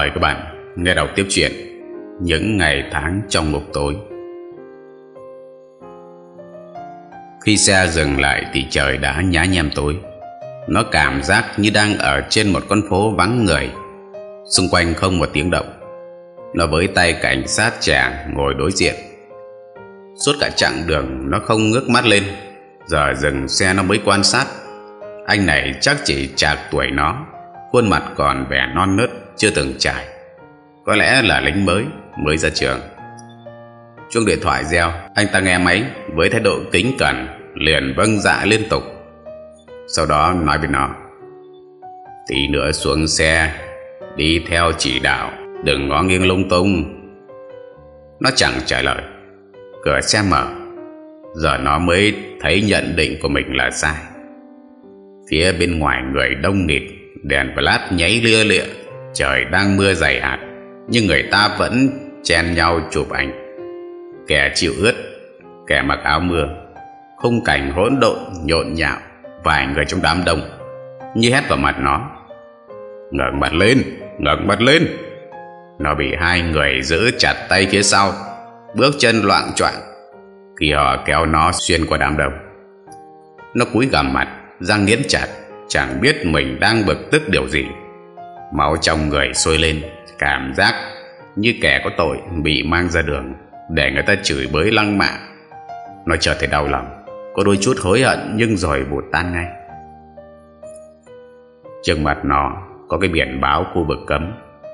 Mời các bạn nghe đọc tiếp chuyện Những ngày tháng trong ngục tối. Khi xe dừng lại thì trời đã nhá nhem tối. Nó cảm giác như đang ở trên một con phố vắng người. Xung quanh không một tiếng động. Nó với tay cảnh sát trẻ ngồi đối diện. Suốt cả chặng đường, nó không ngước mắt lên. Giờ dừng xe nó mới quan sát. Anh này chắc chỉ chạc tuổi nó, Khuôn mặt còn vẻ non nớt. Chưa từng trải. Có lẽ là lính mới Mới ra trường. Chuông điện thoại reo, Anh ta nghe máy Với thái độ kính cẩn, Liền vâng dạ liên tục. Sau đó nói với nó, Tí nữa xuống xe, Đi theo chỉ đạo, Đừng ngó nghiêng lung tung. Nó chẳng trả lời. Cửa xe mở. Giờ nó mới thấy nhận định của mình là sai. Phía bên ngoài người đông nghịt, Đèn flash nháy lia lịa. Trời đang mưa dày hạt, Nhưng người ta vẫn chen nhau chụp ảnh. Kẻ chịu ướt, Kẻ mặc áo mưa. Khung cảnh hỗn độn, nhộn nhạo, Vài người trong đám đông Như hét vào mặt nó. Ngẩng mặt lên, ngẩng mặt lên. Nó bị hai người giữ chặt tay phía sau, Bước chân loạn choạng Khi họ kéo nó xuyên qua đám đông. Nó cúi gằm mặt, Răng nghiến chặt, Chẳng biết mình đang bực tức điều gì. Máu trong người sôi lên. Cảm giác như kẻ có tội Bị mang ra đường Để người ta chửi bới lăng mạ. Nó chợt thấy đau lòng. Có đôi chút hối hận nhưng rồi vụt tan ngay. Trước mặt nó Có cái biển báo khu vực cấm.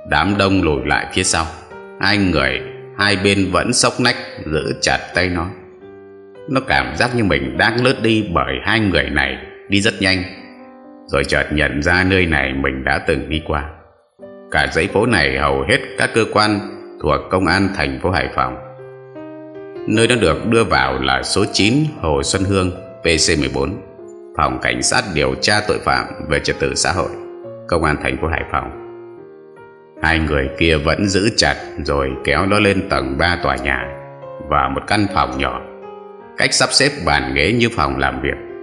Đám đông lùi lại phía sau. Hai người, Hai bên vẫn sốc nách, Giữ chặt tay nó. Nó cảm giác như mình đang lướt đi Bởi hai người này đi rất nhanh. Rồi chợt nhận ra nơi này Mình đã từng đi qua. Cả dãy phố này hầu hết các cơ quan Thuộc công an thành phố Hải Phòng. Nơi đã được đưa vào là số 9 Hồ Xuân Hương PC14 Phòng Cảnh sát điều tra tội phạm về trật tự xã hội, Công an thành phố Hải Phòng. Hai người kia vẫn giữ chặt Rồi kéo nó lên tầng 3 tòa nhà Và một căn phòng nhỏ. Cách sắp xếp bàn ghế như phòng làm việc.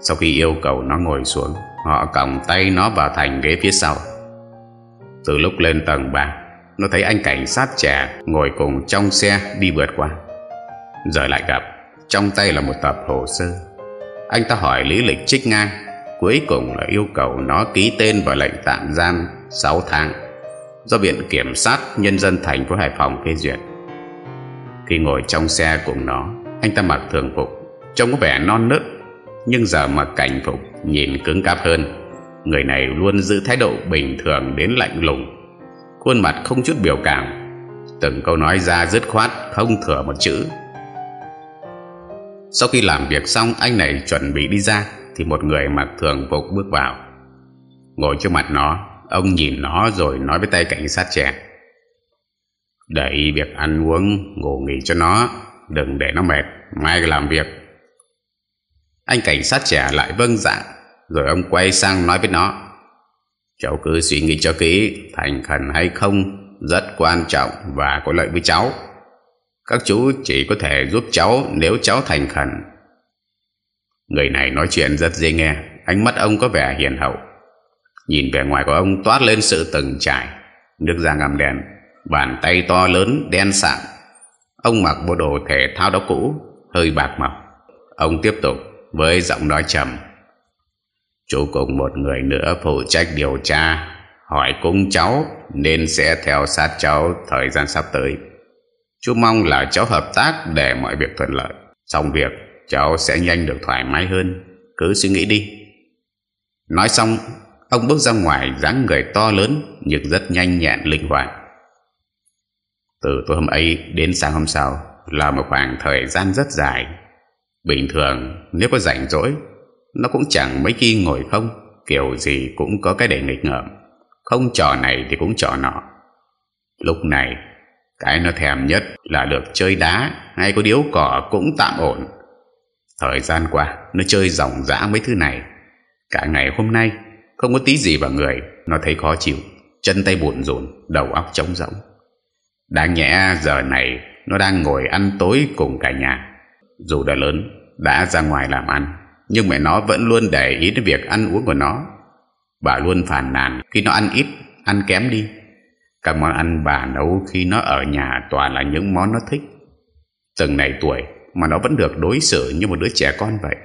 Sau khi yêu cầu nó ngồi xuống Họ còng tay nó vào thành ghế phía sau. Từ lúc lên tầng 3 Nó thấy anh cảnh sát trẻ Ngồi cùng trong xe đi vượt qua. Giờ lại gặp Trong tay là một tập hồ sơ. Anh ta hỏi lý lịch trích ngang Cuối cùng là yêu cầu nó ký tên vào lệnh tạm giam 6 tháng do Viện Kiểm sát Nhân dân thành phố Hải Phòng phê duyệt. Khi ngồi trong xe cùng nó, anh ta mặc thường phục, trông có vẻ non nớt, nhưng giờ mặc cảnh phục nhìn cứng cáp hơn. Người này luôn giữ thái độ bình thường đến lạnh lùng, khuôn mặt không chút biểu cảm, từng câu nói ra dứt khoát không thừa một chữ. Sau khi làm việc xong anh này chuẩn bị đi ra Thì một người mặc thường phục bước vào Ngồi trước mặt nó Ông nhìn nó rồi nói với tay cảnh sát trẻ Để ý việc ăn uống Ngủ nghỉ cho nó Đừng để nó mệt Mai làm việc anh cảnh sát trẻ lại vâng dạ Rồi ông quay sang nói với nó. Cháu cứ suy nghĩ cho kỹ, Thành khẩn hay không Rất quan trọng và có lợi với cháu. Các chú chỉ có thể giúp cháu Nếu cháu thành khẩn. Người này nói chuyện rất dễ nghe, Ánh mắt ông có vẻ hiền hậu. Nhìn vẻ ngoài của ông toát lên sự từng trải, Nước da ngầm đèn Bàn tay to lớn, đen sạm. Ông mặc bộ đồ thể thao đó cũ, Hơi bạc màu. Ông tiếp tục với giọng nói trầm. Chú cùng một người nữa phụ trách điều tra, Hỏi cung cháu Nên sẽ theo sát cháu Thời gian sắp tới. Chú mong là cháu hợp tác Để mọi việc thuận lợi. Xong việc, cháu sẽ nhanh được thoải mái hơn. Cứ suy nghĩ đi. Nói xong, Ông bước ra ngoài dáng người to lớn Nhưng rất nhanh nhẹn, linh hoạt. Từ tối hôm ấy đến sáng hôm sau Là một khoảng thời gian rất dài. Bình thường, nếu có rảnh rỗi, Nó cũng chẳng mấy khi ngồi không, Kiểu gì cũng có cái để nghịch ngợm. Không trò này thì cũng trò nọ. Lúc này, Cái nó thèm nhất là được chơi đá Hay có điếu cỏ cũng tạm ổn. Thời gian qua, Nó chơi ròng rã mấy thứ này. Cả ngày hôm nay, không có tí gì vào người, Nó thấy khó chịu, Chân tay buồn rộn Đầu óc trống rỗng. Đáng nhẽ giờ này, Nó đang ngồi ăn tối cùng cả nhà. Dù đã lớn Đã ra ngoài làm ăn Nhưng mẹ nó vẫn luôn để ý đến việc ăn uống của nó Bà luôn phàn nàn Khi nó ăn ít Ăn kém đi Các món ăn bà nấu khi nó ở nhà toàn là những món nó thích. Từng này tuổi mà nó vẫn được đối xử như một đứa trẻ con vậy.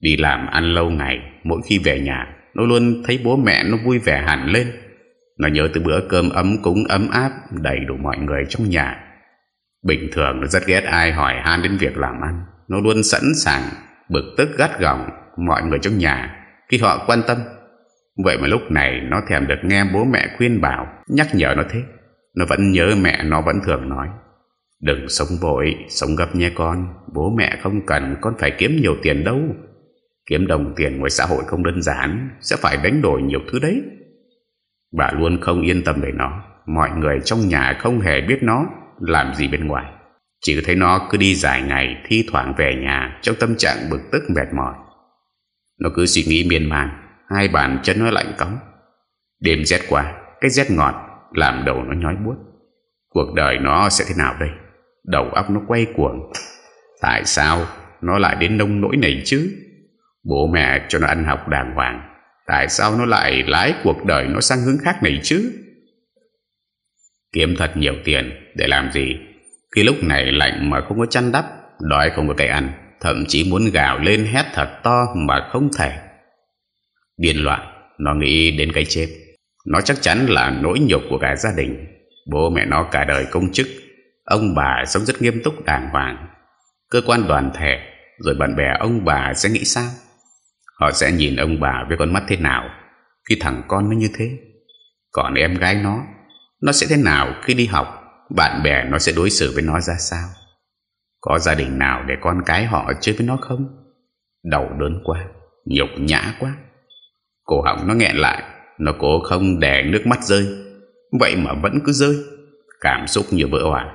Đi làm ăn lâu ngày, mỗi khi về nhà, nó luôn thấy bố mẹ nó vui vẻ hẳn lên. Nó nhớ từ bữa cơm ấm cúng ấm áp đầy đủ mọi người trong nhà. Bình thường nó rất ghét ai hỏi han đến việc làm ăn. Nó luôn sẵn sàng bực tức gắt gỏng mọi người trong nhà khi họ quan tâm. Vậy mà lúc này nó thèm được nghe bố mẹ khuyên bảo, nhắc nhở nó thế. Nó vẫn nhớ mẹ nó vẫn thường nói. Đừng sống vội, sống gấp nhé con. Bố mẹ không cần con phải kiếm nhiều tiền đâu. Kiếm đồng tiền ngoài xã hội không đơn giản, sẽ phải đánh đổi nhiều thứ đấy. Bà luôn không yên tâm về nó. Mọi người trong nhà không hề biết nó làm gì bên ngoài. Chỉ thấy nó cứ đi dài ngày thi thoảng về nhà trong tâm trạng bực tức mệt mỏi. Nó cứ suy nghĩ miên man, hai bàn chân nó lạnh cống. Đêm rét qua, cái rét ngọt làm đầu nó nhói buốt. Cuộc đời nó sẽ thế nào đây? Đầu óc nó quay cuồng. Tại sao nó lại đến nông nỗi này chứ? Bố mẹ cho nó ăn học đàng hoàng. Tại sao nó lại lái cuộc đời nó sang hướng khác này chứ? Kiếm thật nhiều tiền để làm gì? Khi lúc này lạnh mà không có chăn đắp, đói không có cái ăn, thậm chí muốn gào lên hét thật to mà không thể. Điên loạn, nó nghĩ đến cái chết. Nó chắc chắn là nỗi nhục của cả gia đình. Bố mẹ nó cả đời công chức, ông bà sống rất nghiêm túc đàng hoàng. Cơ quan đoàn thể, rồi bạn bè ông bà sẽ nghĩ sao? Họ sẽ nhìn ông bà với con mắt thế nào khi thằng con nó như thế? Còn em gái nó, nó sẽ thế nào khi đi học? Bạn bè nó sẽ đối xử với nó ra sao? Có gia đình nào để con cái họ chơi với nó không? Đầu đớn quá, nhục nhã quá. Cổ họng nó nghẹn lại, nó cố không để nước mắt rơi. Vậy mà vẫn cứ rơi. Cảm xúc như vỡ hòa.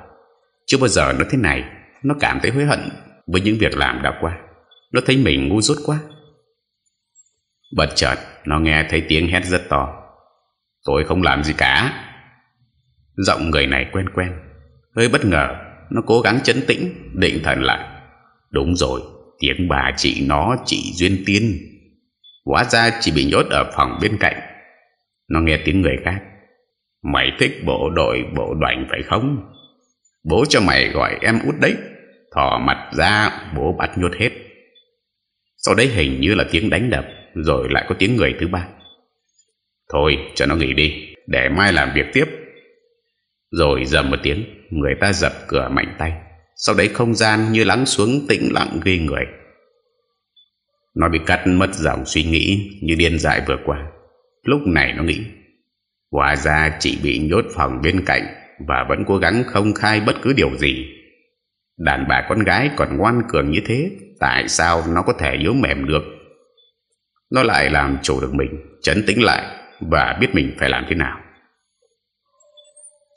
Chưa bao giờ nó thế này, nó cảm thấy hối hận với những việc làm đã qua. Nó thấy mình ngu dốt quá. Bật chợt, nó nghe thấy tiếng hét rất to. Tôi không làm gì cả. Giọng người này quen quen. Hơi bất ngờ, nó cố gắng chấn tĩnh, định thần lại. Đúng rồi, tiếng bà chị nó chị Duyên Tiên. Hóa ra chỉ bị nhốt ở phòng bên cạnh. Nó nghe tiếng người khác. Mày thích bộ đội bộ đoàn phải không? Bố cho mày gọi em út đấy. Thỏ mặt ra, bố bắt nhốt hết. Sau đấy hình như là tiếng đánh đập, rồi lại có tiếng người thứ ba. Thôi, cho nó nghỉ đi, để mai làm việc tiếp. Rồi dầm một tiếng, người ta dập cửa mạnh tay. Sau đấy không gian như lắng xuống tĩnh lặng ghi người. Nó bị cắt mất dòng suy nghĩ như điên dại vừa qua. Lúc này nó nghĩ, hóa ra chị bị nhốt phòng bên cạnh và vẫn cố gắng không khai bất cứ điều gì. Đàn bà con gái còn ngoan cường như thế, tại sao nó có thể yếu mềm được? Nó lại làm chủ được mình, chấn tĩnh lại và biết mình phải làm thế nào.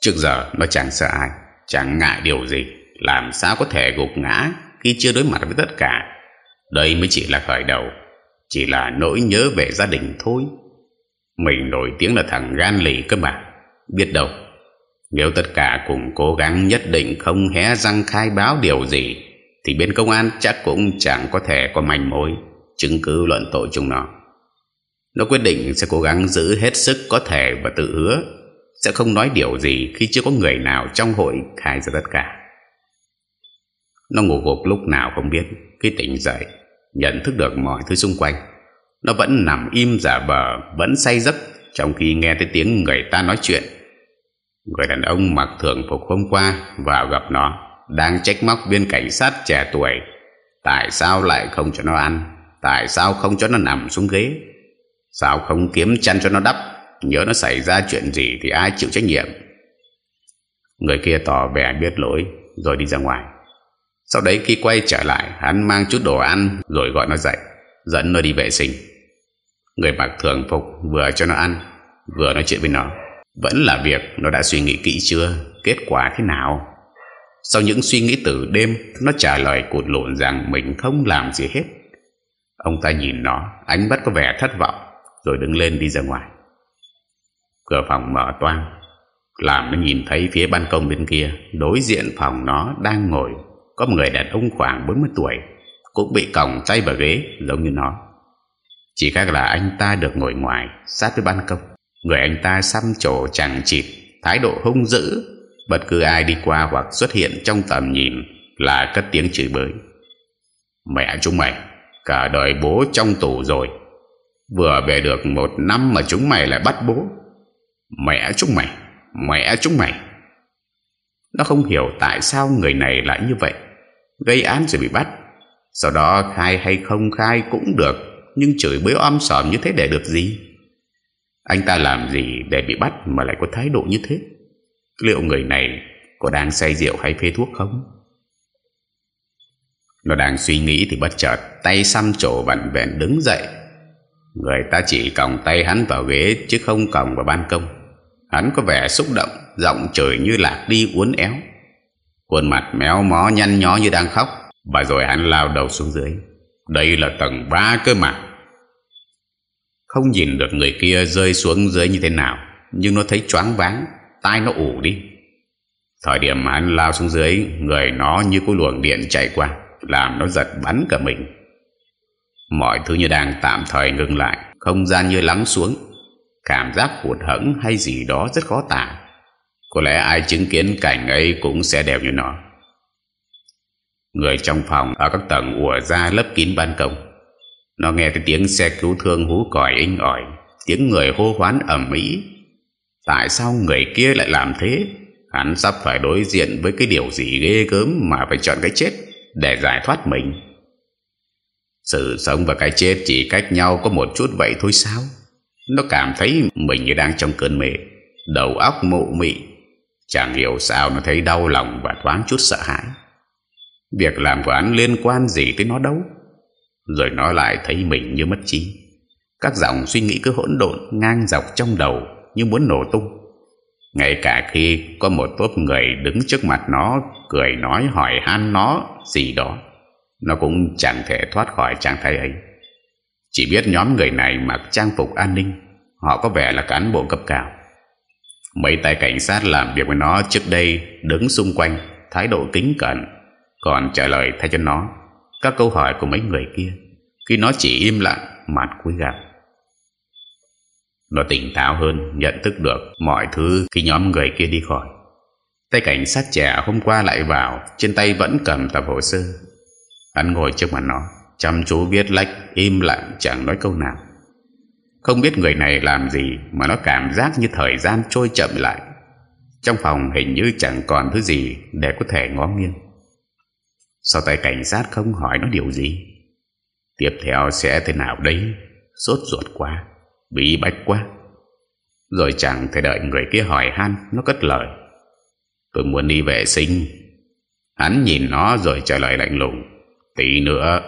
Trước giờ nó chẳng sợ ai, chẳng ngại điều gì, làm sao có thể gục ngã khi chưa đối mặt với tất cả. Đây mới chỉ là khởi đầu, chỉ là nỗi nhớ về gia đình thôi. Mình nổi tiếng là thằng gan lì cơ mà, biết đâu. Nếu tất cả cùng cố gắng nhất định không hé răng khai báo điều gì, thì bên công an chắc cũng chẳng có thể có manh mối, chứng cứ luận tội chúng nó. Nó quyết định sẽ cố gắng giữ hết sức có thể và tự hứa sẽ không nói điều gì khi chưa có người nào trong hội khai ra tất cả. Nó ngủ gục lúc nào không biết, khi tỉnh dậy, nhận thức được mọi thứ xung quanh. Nó vẫn nằm im giả vờ, vẫn say giấc trong khi nghe thấy tiếng người ta nói chuyện. Người đàn ông mặc thường phục hôm qua vào gặp nó, đang trách móc viên cảnh sát trẻ tuổi. Tại sao lại không cho nó ăn? Tại sao không cho nó nằm xuống ghế? Sao không kiếm chăn cho nó đắp? Nhớ nó xảy ra chuyện gì thì ai chịu trách nhiệm. Người kia tỏ vẻ biết lỗi, Rồi đi ra ngoài. Sau đấy khi quay trở lại, Hắn mang chút đồ ăn, Rồi gọi nó dậy, Dẫn nó đi vệ sinh. Người mặc thường phục vừa cho nó ăn, Vừa nói chuyện với nó. Vẫn là việc nó đã suy nghĩ kỹ chưa, Kết quả thế nào? Sau những suy nghĩ từ đêm, Nó trả lời cụt lộn rằng Mình không làm gì hết. Ông ta nhìn nó, Ánh mắt có vẻ thất vọng, Rồi đứng lên đi ra ngoài. Cửa phòng mở toang, Làm nó nhìn thấy phía ban công bên kia, Đối diện phòng nó đang ngồi, Có một người đàn ông khoảng 40 tuổi, Cũng bị còng tay vào ghế, Giống như nó. Chỉ khác là anh ta được ngồi ngoài, Sát với ban công. Người anh ta xăm trổ chẳng chịt, Thái độ hung dữ, Bất cứ ai đi qua hoặc xuất hiện trong tầm nhìn Là cất tiếng chửi bới. Mẹ chúng mày, Cả đời bố trong tù rồi. Vừa về được một năm mà chúng mày lại bắt bố. Mẹ chúng mày, Mẹ chúng mày. Nó không hiểu tại sao người này lại như vậy. Gây án rồi bị bắt. Sau đó khai hay không khai cũng được, Nhưng chửi bới om sòm như thế để được gì? Anh ta làm gì để bị bắt Mà lại có thái độ như thế? Liệu người này Có đang say rượu hay phê thuốc không? Nó đang suy nghĩ thì bất chợt Tay xăm trổ vặn vẹn đứng dậy. Người ta chỉ còng tay hắn vào ghế, Chứ không còng vào ban công. Hắn có vẻ xúc động, Giọng trời như lạc đi uốn éo. Khuôn mặt méo mó, nhăn nhó như đang khóc. Và rồi hắn lao đầu xuống dưới. Đây là tầng 3 cơ mà. Không nhìn được người kia rơi xuống dưới như thế nào, Nhưng nó thấy choáng váng, Tai nó ủ đi. Thời điểm hắn lao xuống dưới, Người nó như có luồng điện chạy qua, Làm nó giật bắn cả mình. Mọi thứ như đang tạm thời ngừng lại, Không gian như lắng xuống. Cảm giác hụt hẫng hay gì đó rất khó tả. Có lẽ ai chứng kiến cảnh ấy Cũng sẽ đều như nó. Người trong phòng Ở các tầng ùa ra lấp kín ban công. Nó nghe cái tiếng xe cứu thương hú còi inh ỏi, Tiếng người hô hoán ẩm mỹ Tại sao người kia lại làm thế? Hắn sắp phải đối diện với cái điều gì ghê gớm Mà phải chọn cái chết Để giải thoát mình sự sống và cái chết chỉ cách nhau có một chút vậy thôi sao? Nó cảm thấy mình như đang trong cơn mê, Đầu óc mụ mị. Chẳng hiểu sao nó thấy đau lòng và thoáng chút sợ hãi. Việc làm của anh liên quan gì tới nó đâu? Rồi nó lại thấy mình như mất trí. Các dòng suy nghĩ cứ hỗn độn, ngang dọc trong đầu Như muốn nổ tung. Ngay cả khi có một tốp người đứng trước mặt nó, Cười nói hỏi han nó gì đó nó cũng chẳng thể thoát khỏi trạng thái ấy. Chỉ biết nhóm người này mặc trang phục an ninh. Họ có vẻ là cán bộ cấp cao Mấy tay cảnh sát làm việc với nó trước đây Đứng xung quanh, Thái độ kính cẩn, Còn trả lời thay cho nó Các câu hỏi của mấy người kia, Khi nó chỉ im lặng, mặt cúi gặp Nó tỉnh táo hơn, Nhận thức được mọi thứ Khi nhóm người kia đi khỏi. Tay cảnh sát trẻ hôm qua lại vào, Trên tay vẫn cầm tập hồ sơ. Hắn ngồi trước mặt nó, Chăm chú viết lách, Im lặng, chẳng nói câu nào. Không biết người này làm gì Mà nó cảm giác như thời gian trôi chậm lại. Trong phòng hình như chẳng còn thứ gì Để có thể ngó nghiêng. Sao tay cảnh sát không hỏi nó điều gì. Tiếp theo sẽ thế nào đấy Sốt ruột quá, Bí bách quá. Rồi chẳng thể đợi người kia hỏi han, Nó cất lời. Tôi muốn đi vệ sinh. Hắn nhìn nó rồi trả lời lạnh lùng. Tí nữa,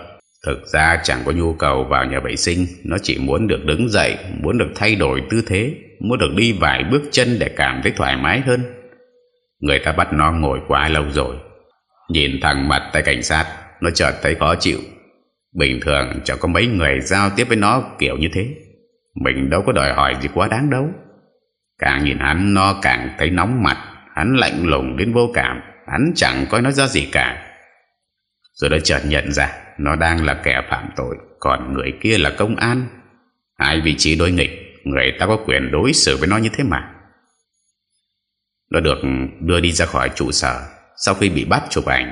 Thực ra chẳng có nhu cầu vào nhà vệ sinh. Nó chỉ muốn được đứng dậy, Muốn được thay đổi tư thế, Muốn được đi vài bước chân để cảm thấy thoải mái hơn. Người ta bắt nó ngồi quá lâu rồi. Nhìn thẳng mặt tay cảnh sát, Nó chợt thấy khó chịu. Bình thường chẳng có mấy người giao tiếp với nó kiểu như thế. Mình đâu có đòi hỏi gì quá đáng đâu. Càng nhìn hắn, nó càng thấy nóng mặt. Hắn lạnh lùng đến vô cảm. Hắn chẳng coi nó ra gì cả rồi đã chợt nhận ra Nó đang là kẻ phạm tội, Còn người kia là công an. Hai vị trí đối nghịch, Người ta có quyền đối xử với nó như thế mà. Nó được đưa đi ra khỏi trụ sở Sau khi bị bắt chụp ảnh.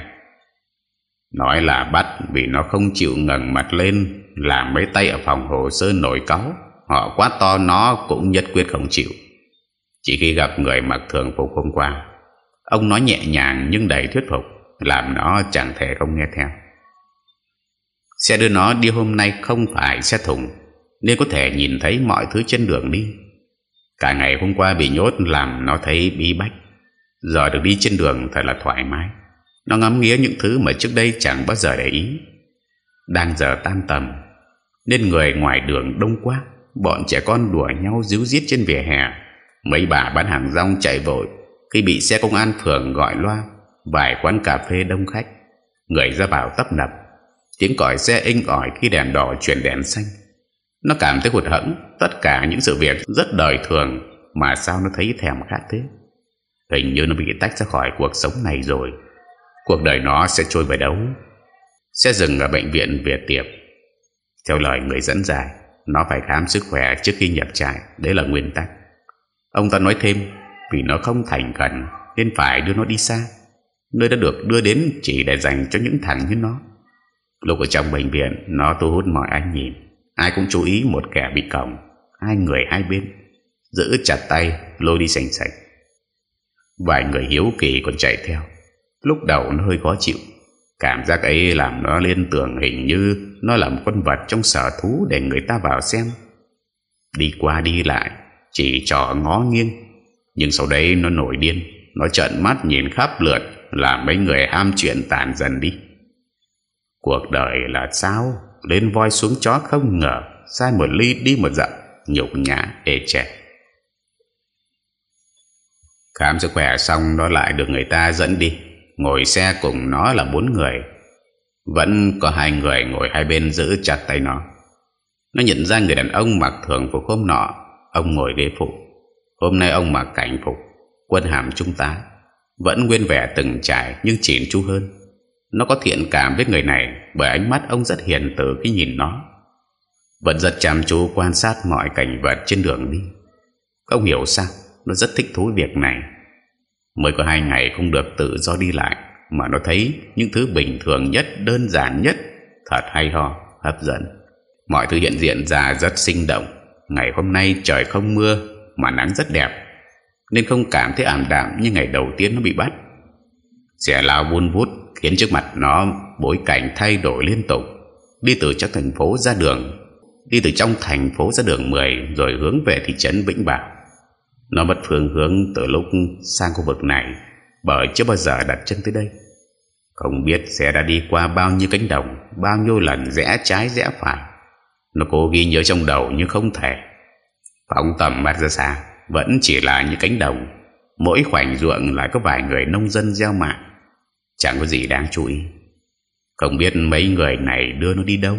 Nói là bắt Vì nó không chịu ngẩng mặt lên, Làm mấy tay ở phòng hồ sơ nổi cáu Họ quá to, nó cũng nhất quyết không chịu. Chỉ khi gặp người mặc thường phục hôm qua, Ông nói nhẹ nhàng nhưng đầy thuyết phục làm nó chẳng thể không nghe theo. Xe đưa nó đi hôm nay không phải xe thùng, Nên có thể nhìn thấy mọi thứ trên đường đi. Cả ngày hôm qua bị nhốt làm nó thấy bí bách. Giờ được đi trên đường thật là thoải mái. Nó ngắm nghía những thứ mà trước đây chẳng bao giờ để ý. Đang giờ tan tầm, Nên người ngoài đường đông quá. Bọn trẻ con đùa nhau díu dít trên vỉa hè. Mấy bà bán hàng rong chạy vội. Khi bị xe công an phường gọi loa Vài quán cà phê đông khách. Người ra vào tấp nập, Tiếng còi xe inh ỏi khi đèn đỏ chuyển đèn xanh. Nó cảm thấy hụt hẫng, Tất cả những sự việc rất đời thường Mà sao nó thấy thèm khát thế. Hình như nó bị tách ra khỏi cuộc sống này rồi. Cuộc đời nó sẽ trôi về đâu? Sẽ dừng ở bệnh viện Việt Tiệp. Theo lời người dẫn giải Nó phải khám sức khỏe trước khi nhập trại, Đấy là nguyên tắc. Ông ta nói thêm, Vì nó không thành khẩn, Nên phải đưa nó đi xa. Nơi đã được đưa đến chỉ để dành cho những thằng như nó. Lúc ở trong bệnh viện, Nó thu hút mọi anh nhìn. Ai cũng chú ý một kẻ bị còng, Hai người hai bên. Giữ chặt tay, lôi đi sành sạch. Vài người hiếu kỳ còn chạy theo. Lúc đầu nó hơi khó chịu. Cảm giác ấy làm nó liên tưởng hình như Nó là một con vật trong sở thú Để người ta vào xem. Đi qua đi lại, Chỉ trò ngó nghiêng. Nhưng sau đấy nó nổi điên, Nó trợn mắt nhìn khắp lượt. Làm mấy người ham chuyện tàn dần đi. Cuộc đời là sao? Lên voi xuống chó không ngờ, Sai một ly đi một dặm, Nhục nhã, ê chè. Khám sức khỏe xong, Nó lại được người ta dẫn đi. Ngồi xe cùng nó là bốn người. Vẫn có hai người ngồi hai bên giữ chặt tay nó. Nó nhận ra người đàn ông mặc thường phục hôm nọ. Ông ngồi ghế phụ. Hôm nay ông mặc cảnh phục, Quân hàm trung tá. Vẫn nguyên vẻ từng trải nhưng chỉn chu hơn. Nó có thiện cảm với người này Bởi ánh mắt ông rất hiền từ khi nhìn nó. Vẫn rất chăm chú quan sát mọi cảnh vật trên đường đi. Không hiểu sao? Nó rất thích thú việc này. Mới có hai ngày không được tự do đi lại Mà nó thấy những thứ bình thường nhất Đơn giản nhất Thật hay ho, hấp dẫn. Mọi thứ hiện diện ra rất sinh động. Ngày hôm nay trời không mưa Mà nắng rất đẹp. Nên không cảm thấy ảm đạm như ngày đầu tiên nó bị bắt Xe lao vun vút Khiến trước mặt nó bối cảnh thay đổi liên tục Đi từ trong thành phố ra đường Đi từ trong thành phố ra đường 10 Rồi hướng về thị trấn Vĩnh Bảo nó mất phương hướng từ lúc sang khu vực này bởi chưa bao giờ đặt chân tới đây. Không biết xe đã đi qua bao nhiêu cánh đồng, bao nhiêu lần rẽ trái rẽ phải. Nó cố ghi nhớ trong đầu nhưng không thể. Phóng tầm mắt ra xa, vẫn chỉ là những cánh đồng. Mỗi khoảnh ruộng lại có vài người nông dân gieo mạ. Chẳng có gì đáng chú ý. Không biết mấy người này đưa nó đi đâu.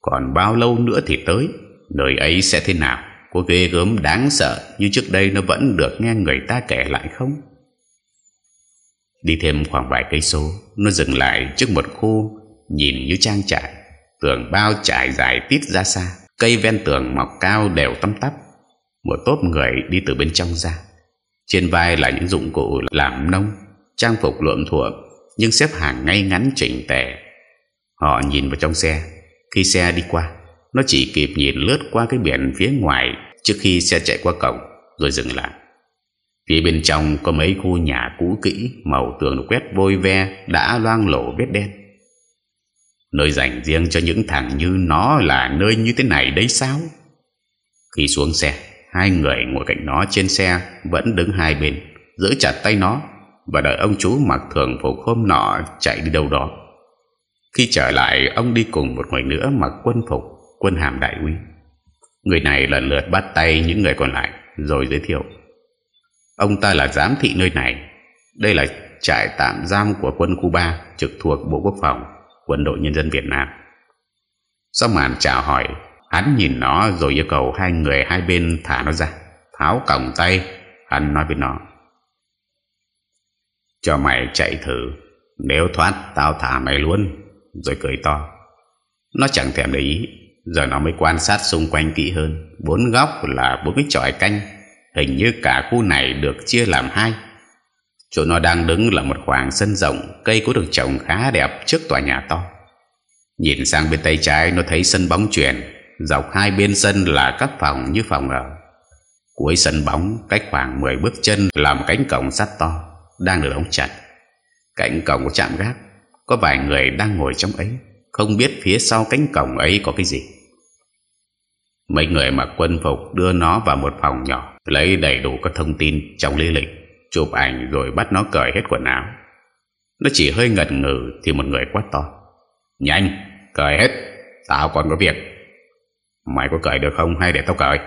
Còn bao lâu nữa thì tới, nơi ấy sẽ thế nào có ghê gớm đáng sợ như trước đây nó vẫn được nghe người ta kể lại không? Đi thêm khoảng vài cây số, nó dừng lại trước một khu nhìn như trang trại, tường bao trải dài tít ra xa, cây ven tường mọc cao đều tăm tắp. Một tốp người đi từ bên trong ra. Trên vai là những dụng cụ làm nông, trang phục luộm thuộm, nhưng xếp hàng ngay ngắn chỉnh tề. Họ nhìn vào trong xe, khi xe đi qua, nó chỉ kịp nhìn lướt qua cái biển phía ngoài trước khi xe chạy qua cổng rồi dừng lại. Phía bên trong có mấy khu nhà cũ kỹ màu tường quét vôi ve đã loang lổ vết đen. Nơi dành riêng cho những thằng như nó là nơi như thế này đấy sao? Khi xuống xe, hai người ngồi cạnh nó trên xe vẫn đứng hai bên, giữ chặt tay nó và đợi ông chú mặc thường phục hôm nọ chạy đi đâu đó. Khi trở lại, ông đi cùng một người nữa mặc quân phục quân hàm đại úy. Người này lần lượt bắt tay những người còn lại rồi giới thiệu. Ông ta là giám thị nơi này. Đây là trại tạm giam của quân Cuba trực thuộc Bộ Quốc phòng, quân đội nhân dân Việt Nam. Sau màn chào hỏi, hắn nhìn nó rồi yêu cầu hai người hai bên thả nó ra. Tháo còng tay, hắn nói với nó. Cho mày chạy thử, nếu thoát tao thả mày luôn, rồi cười to. Nó chẳng thèm để ý. Giờ nó mới quan sát xung quanh kỹ hơn. Bốn góc là bốn cái tròi canh. Hình như cả khu này được chia làm hai. Chỗ nó đang đứng là một khoảng sân rộng. Cây có được trồng khá đẹp trước tòa nhà to. Nhìn sang bên tay trái Nó thấy sân bóng chuyển Dọc hai bên sân là các phòng như phòng ở. Cuối sân bóng Cách khoảng 10 bước chân Là một cánh cổng sắt to Đang được đóng chặt cạnh cổng có chạm gác Có vài người đang ngồi trong ấy không biết phía sau cánh cổng ấy có cái gì. Mấy người mặc quân phục đưa nó vào một phòng nhỏ Lấy đầy đủ các thông tin trong lý lịch Chụp ảnh rồi bắt nó cởi hết quần áo. Nó chỉ hơi ngần ngừ Thì một người quát to. Nhanh, cởi hết Tao còn có việc. Mày có cởi được không hay để tao cởi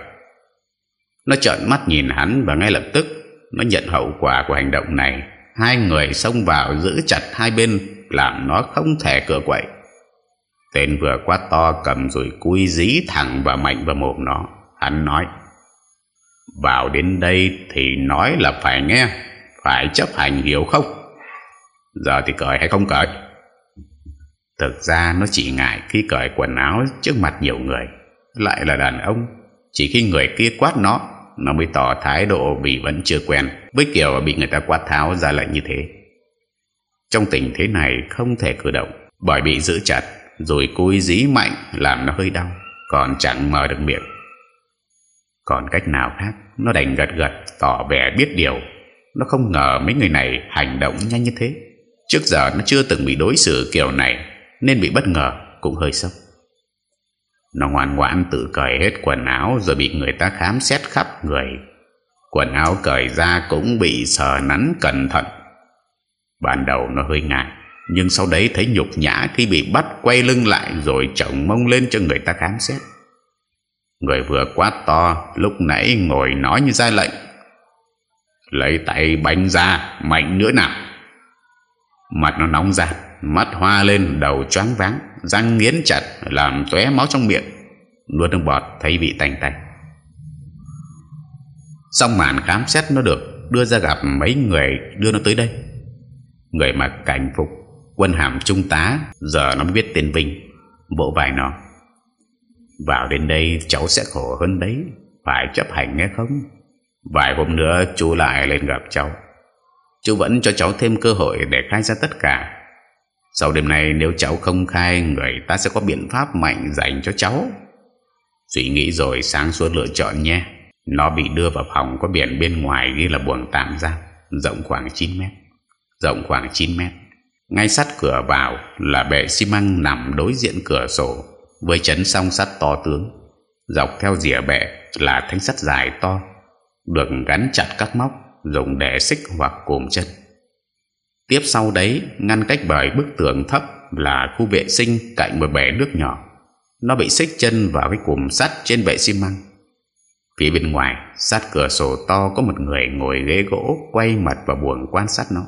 Nó trợn mắt nhìn hắn Và ngay lập tức Nó nhận hậu quả của hành động này Hai người xông vào giữ chặt hai bên Làm nó không thể cửa quậy Tên vừa quát to cầm rồi cui dí thẳng và mạnh vào mồm nó. Hắn nói, vào đến đây thì nói là phải nghe, phải chấp hành hiểu không? Giờ thì cởi hay không cởi? Thực ra nó chỉ ngại khi cởi quần áo trước mặt nhiều người, lại là đàn ông. Chỉ khi người kia quát nó, Nó mới tỏ thái độ vì vẫn chưa quen Với kiểu bị người ta quát tháo ra lệnh như thế. Trong tình thế này không thể cử động Bởi bị giữ chặt Rồi cúi dí mạnh làm nó hơi đau Còn chẳng mở được miệng. Còn cách nào khác Nó đành gật gật tỏ vẻ biết điều. Nó không ngờ mấy người này hành động nhanh như thế. Trước giờ nó chưa từng bị đối xử kiểu này Nên bị bất ngờ cũng hơi sốc. Nó ngoan ngoãn tự cởi hết quần áo Rồi bị người ta khám xét khắp người. Quần áo cởi ra cũng bị sờ nắn cẩn thận. Ban đầu nó hơi ngại, Nhưng sau đấy thấy nhục nhã khi bị bắt quay lưng lại Rồi chồng mông lên cho người ta khám xét. Người vừa quát to, Lúc nãy ngồi nói như ra lệnh. Lấy tay bánh ra, Mạnh nữa nào. Mặt nó nóng ra Mắt hoa lên, đầu choáng váng, Răng nghiến chặt, Làm tóe máu trong miệng. Nuốt nước bọt, thấy bị tanh tanh. Xong màn khám xét nó được, Đưa ra gặp mấy người đưa nó tới đây. Người mặc cảnh phục, Quân hàm trung tá, Giờ nó biết tên Vinh, Bộ vải nó. Vào đến đây, cháu sẽ khổ hơn đấy, Phải chấp hành nghe không? Vài hôm nữa, chú lại lên gặp cháu. Chú vẫn cho cháu thêm cơ hội để khai ra tất cả. Sau đêm nay nếu cháu không khai, Người ta sẽ có biện pháp mạnh dành cho cháu. Suy nghĩ rồi sáng suốt lựa chọn nhé. Nó bị đưa vào phòng có biển bên ngoài ghi là buồng tạm giam, Rộng khoảng 9 mét. Rộng khoảng 9 mét. Ngay sát cửa vào là bệ xi măng nằm đối diện cửa sổ, Với chấn song sắt to tướng. Dọc theo rìa bệ là thanh sắt dài to, Được gắn chặt các móc, dùng để xích hoặc cùm chân. Tiếp sau đấy, ngăn cách bởi bức tường thấp là khu vệ sinh cạnh một bể nước nhỏ. Nó bị xích chân vào cái cùm sắt trên bệ xi măng. Phía bên ngoài, sát cửa sổ to có một người ngồi ghế gỗ quay mặt vào buồng quan sát nó.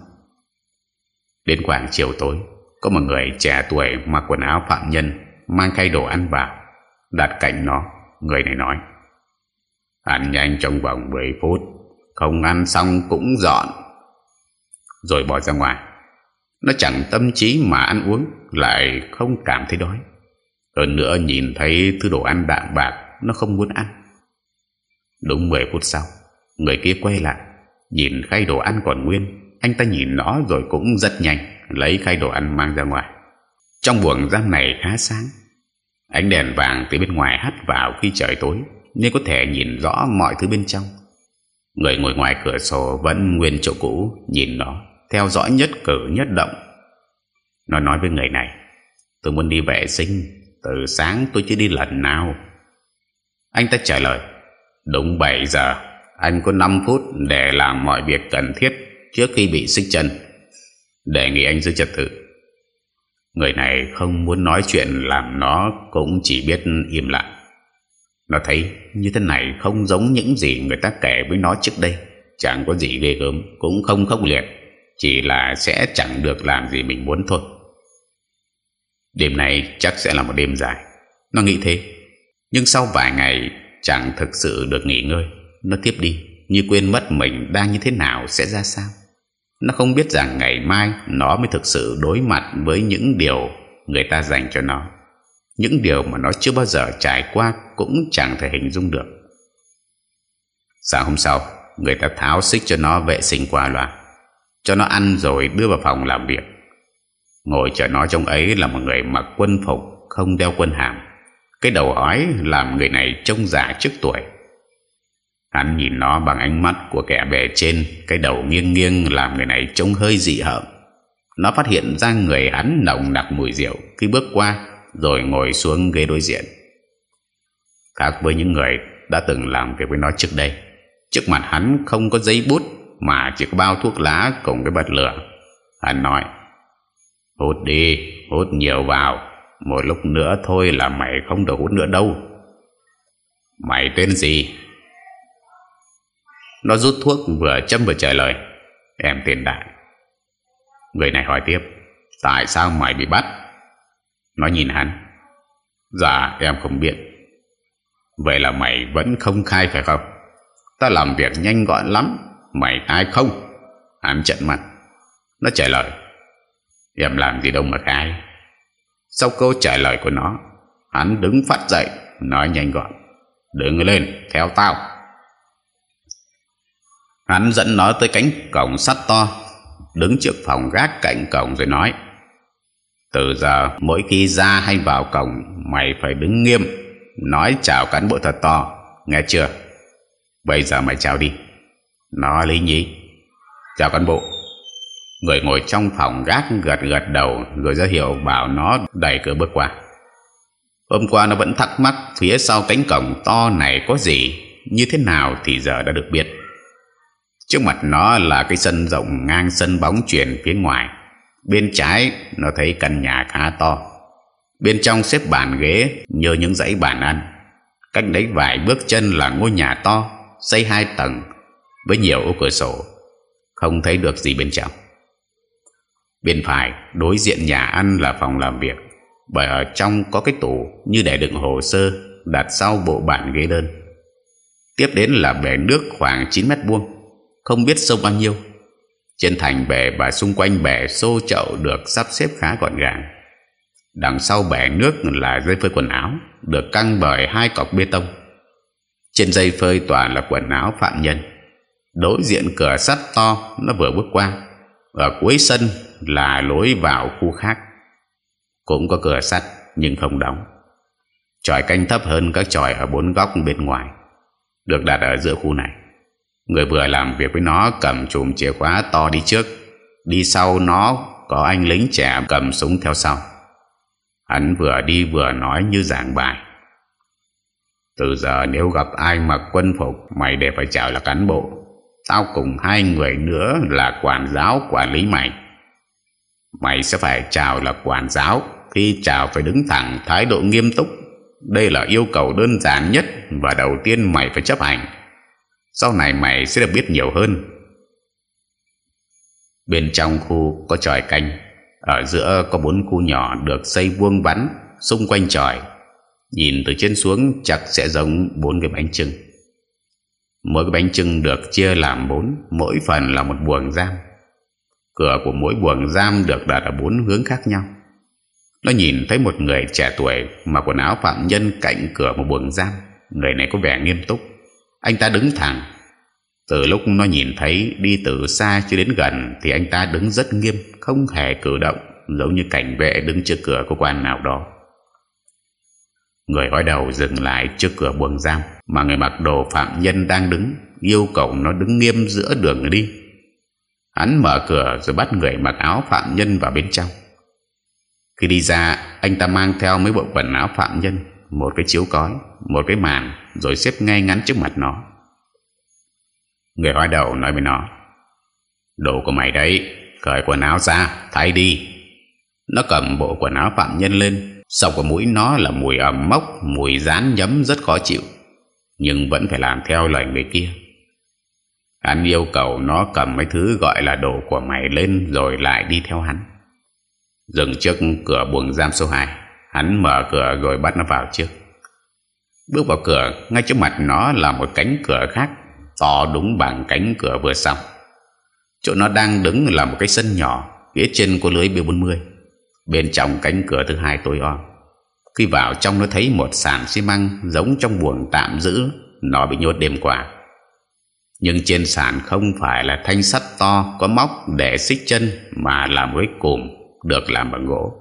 Đến khoảng chiều tối, có một người trẻ tuổi mặc quần áo phạm nhân mang khay đồ ăn vào, đặt cạnh nó. Người này nói, ăn nhanh trong vòng 10 phút không ăn xong cũng dọn rồi bỏ ra ngoài. Nó chẳng tâm trí mà ăn uống, Lại không cảm thấy đói. Hơn nữa nhìn thấy thứ đồ ăn đạm bạc, Nó không muốn ăn. Đúng 10 phút sau, Người kia quay lại, Nhìn khay đồ ăn còn nguyên. Anh ta nhìn nó rồi cũng rất nhanh, Lấy khay đồ ăn mang ra ngoài. Trong buồng giam này khá sáng. Ánh đèn vàng từ bên ngoài hắt vào khi trời tối, Nên có thể nhìn rõ mọi thứ bên trong. Người ngồi ngoài cửa sổ vẫn nguyên chỗ cũ, Nhìn nó. Theo dõi nhất cử nhất động. Nó nói với người này, Tôi muốn đi vệ sinh. Từ sáng tôi chưa đi lần nào. Anh ta trả lời, Đúng 7 giờ. Anh có 5 phút để làm mọi việc cần thiết Trước khi bị xích chân. Đề nghị anh giữ trật tự. Người này không muốn nói chuyện Làm nó cũng chỉ biết im lặng. Nó thấy như thế này không giống những gì người ta kể với nó trước đây. Chẳng có gì ghê gớm, Cũng không khốc liệt. Chỉ là sẽ chẳng được làm gì mình muốn thôi. Đêm này chắc sẽ là một đêm dài. Nó nghĩ thế. Nhưng sau vài ngày, Chẳng thực sự được nghỉ ngơi. Nó tiếp đi, Như quên mất mình đang như thế nào sẽ ra sao. Nó không biết rằng ngày mai Nó mới thực sự đối mặt với những điều Người ta dành cho nó. Những điều mà nó chưa bao giờ trải qua Cũng chẳng thể hình dung được. Sáng hôm sau, Người ta tháo xích cho nó vệ sinh qua loa. Cho nó ăn rồi đưa vào phòng làm việc. Ngồi chờ nó trong ấy là một người mặc quân phục Không đeo quân hàm. Cái đầu ói làm người này trông già trước tuổi. Hắn nhìn nó bằng ánh mắt của kẻ bề trên Cái đầu nghiêng nghiêng làm người này trông hơi dị hợm. Nó phát hiện ra người hắn nồng nặc mùi rượu Khi bước qua rồi ngồi xuống ghế đối diện. Khác với những người đã từng làm việc với nó trước đây, trước mặt hắn không có giấy bút mà chỉ có bao thuốc lá cùng cái bật lửa. Hắn nói, hút đi, hút nhiều vào, một lúc nữa thôi là mày không được hút nữa đâu. Mày tên gì? Nó rút thuốc vừa châm vừa trả lời, em tên Đại. Người này hỏi tiếp, tại sao mày bị bắt? Nó nhìn hắn Dạ em không biết Vậy là mày vẫn không khai phải không Ta làm việc nhanh gọn lắm Mày khai không? Hắn trận mặt. Nó trả lời, Em làm gì đâu mà khai. Sau câu trả lời của nó, Hắn đứng phát dậy, Nói nhanh gọn, Đứng lên, theo tao. Hắn dẫn nó tới cánh cổng sắt to, Đứng trước phòng gác cạnh cổng rồi nói, Từ giờ, mỗi khi ra hay vào cổng, Mày phải đứng nghiêm, Nói chào cán bộ thật to, Nghe chưa? Bây giờ mày chào đi. Nó lý nhí. Chào cán bộ. Người ngồi trong phòng gác gật gật đầu Rồi ra hiệu bảo nó đẩy cửa bước qua. Hôm qua nó vẫn thắc mắc Phía sau cánh cổng to này có gì, Như thế nào thì giờ đã được biết. Trước mặt nó là cái sân rộng ngang sân bóng chuyển phía ngoài. Bên trái nó thấy căn nhà khá to. Bên trong xếp bàn ghế như những dãy bàn ăn. Cách đấy vài bước chân là ngôi nhà to, Xây hai tầng. Với nhiều ô cửa sổ, Không thấy được gì bên trong. Bên phải, đối diện nhà ăn là phòng làm việc, Bởi ở trong có cái tủ Như để đựng hồ sơ, Đặt sau bộ bàn ghế đơn. Tiếp đến là bể nước khoảng 9 mét vuông, Không biết sâu bao nhiêu. Trên thành bể và xung quanh bể xô chậu được sắp xếp khá gọn gàng. Đằng sau bể nước là dây phơi quần áo, Được căng bởi hai cọc bê tông. Trên dây phơi toàn là quần áo phạm nhân. Đối diện cửa sắt to, Nó vừa bước qua. Ở cuối sân là lối vào khu khác. Cũng có cửa sắt, nhưng không đóng. Tròi canh thấp hơn các tròi ở bốn góc bên ngoài, Được đặt ở giữa khu này. Người vừa làm việc với nó cầm chùm chìa khóa to đi trước. Đi sau nó, có anh lính trẻ cầm súng theo sau. Hắn vừa đi vừa nói như giảng bài. Từ giờ nếu gặp ai mặc quân phục, Mày đều phải chào là cán bộ. Tao cùng hai người nữa là quản giáo, quản lý mày. Mày sẽ phải chào là quản giáo. Khi chào phải đứng thẳng, thái độ nghiêm túc. Đây là yêu cầu đơn giản nhất Và đầu tiên mày phải chấp hành. Sau này mày sẽ được biết nhiều hơn. Bên trong khu có tròi canh. Ở giữa có bốn khu nhỏ được xây vuông vắn, Xung quanh tròi. Nhìn từ trên xuống, chắc sẽ giống bốn cái bánh trưng Mỗi cái bánh trưng được chia làm bốn, Mỗi phần là một buồng giam. Cửa của mỗi buồng giam được đặt ở bốn hướng khác nhau. Nó nhìn thấy một người trẻ tuổi Mặc quần áo phạm nhân cạnh cửa một buồng giam. Người này có vẻ nghiêm túc. Anh ta đứng thẳng. Từ lúc nó nhìn thấy đi từ xa cho đến gần Thì anh ta đứng rất nghiêm, Không hề cử động, Giống như cảnh vệ đứng trước cửa của quan nào đó. Người hói đầu dừng lại trước cửa buồng giam, Mà người mặc đồ phạm nhân đang đứng, Yêu cầu nó đứng nghiêm giữa đường đi. Hắn mở cửa rồi bắt người mặc áo phạm nhân vào bên trong. Khi đi ra, Anh ta mang theo mấy bộ quần áo phạm nhân, Một cái chiếu cói, Một cái màn, Rồi xếp ngay ngắn trước mặt nó. Người hói đầu nói với nó, Đồ của mày đấy, Cởi quần áo ra, Thay đi. Nó cầm bộ quần áo phạm nhân lên sau của mũi nó là mùi ẩm mốc Mùi rán nhấm rất khó chịu Nhưng vẫn phải làm theo lời người kia Hắn yêu cầu nó cầm mấy thứ gọi là đồ của mày lên rồi lại đi theo hắn. Dừng trước cửa buồng giam số 2, hắn mở cửa rồi bắt nó vào trước. Bước vào cửa, ngay trước mặt nó là một cánh cửa khác, to đúng bằng cánh cửa vừa xong. Chỗ nó đang đứng là một cái sân nhỏ, phía trên có lưới B40. Bên trong cánh cửa thứ hai tối om. Khi vào trong nó thấy một sàn xi măng giống trong buồng tạm giữ, nó bị nhốt đêm qua. Nhưng trên sàn không phải là thanh sắt to có móc để xích chân mà là một cái cùm được làm bằng gỗ.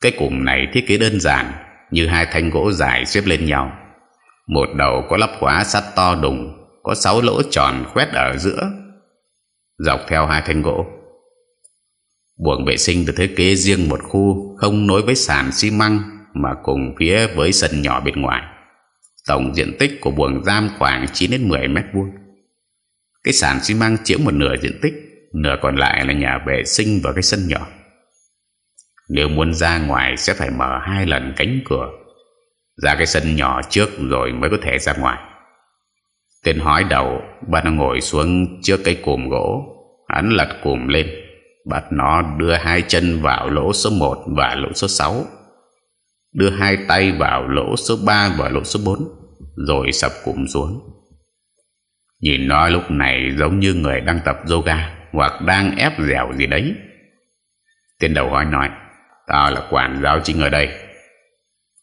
Cái cùm này thiết kế đơn giản như hai thanh gỗ dài xếp lên nhau. Một đầu có lắp khóa sắt to đùng, có sáu lỗ tròn khoét ở giữa, dọc theo hai thanh gỗ. Buồng vệ sinh được thiết kế riêng một khu, không nối với sàn xi măng, mà cùng phía với sân nhỏ bên ngoài. Tổng diện tích của buồng giam khoảng 9 đến 10 mét vuông. Cái sàn xi măng chiếm một nửa diện tích, Nửa còn lại là nhà vệ sinh và cái sân nhỏ Nếu muốn ra ngoài sẽ phải mở hai lần cánh cửa, Ra cái sân nhỏ trước rồi mới có thể ra ngoài Tên hói đầu Bắt đang ngồi xuống trước cái cùm gỗ, Hắn lật cùm lên Bắt nó đưa hai chân vào lỗ số 1 và lỗ số 6 Đưa hai tay vào lỗ số 3 và lỗ số 4 Rồi sập cụm xuống. Nhìn nó lúc này giống như người đang tập yoga Hoặc đang ép dẻo gì đấy. Tên đầu hói nói Tao là quản giáo chính ở đây.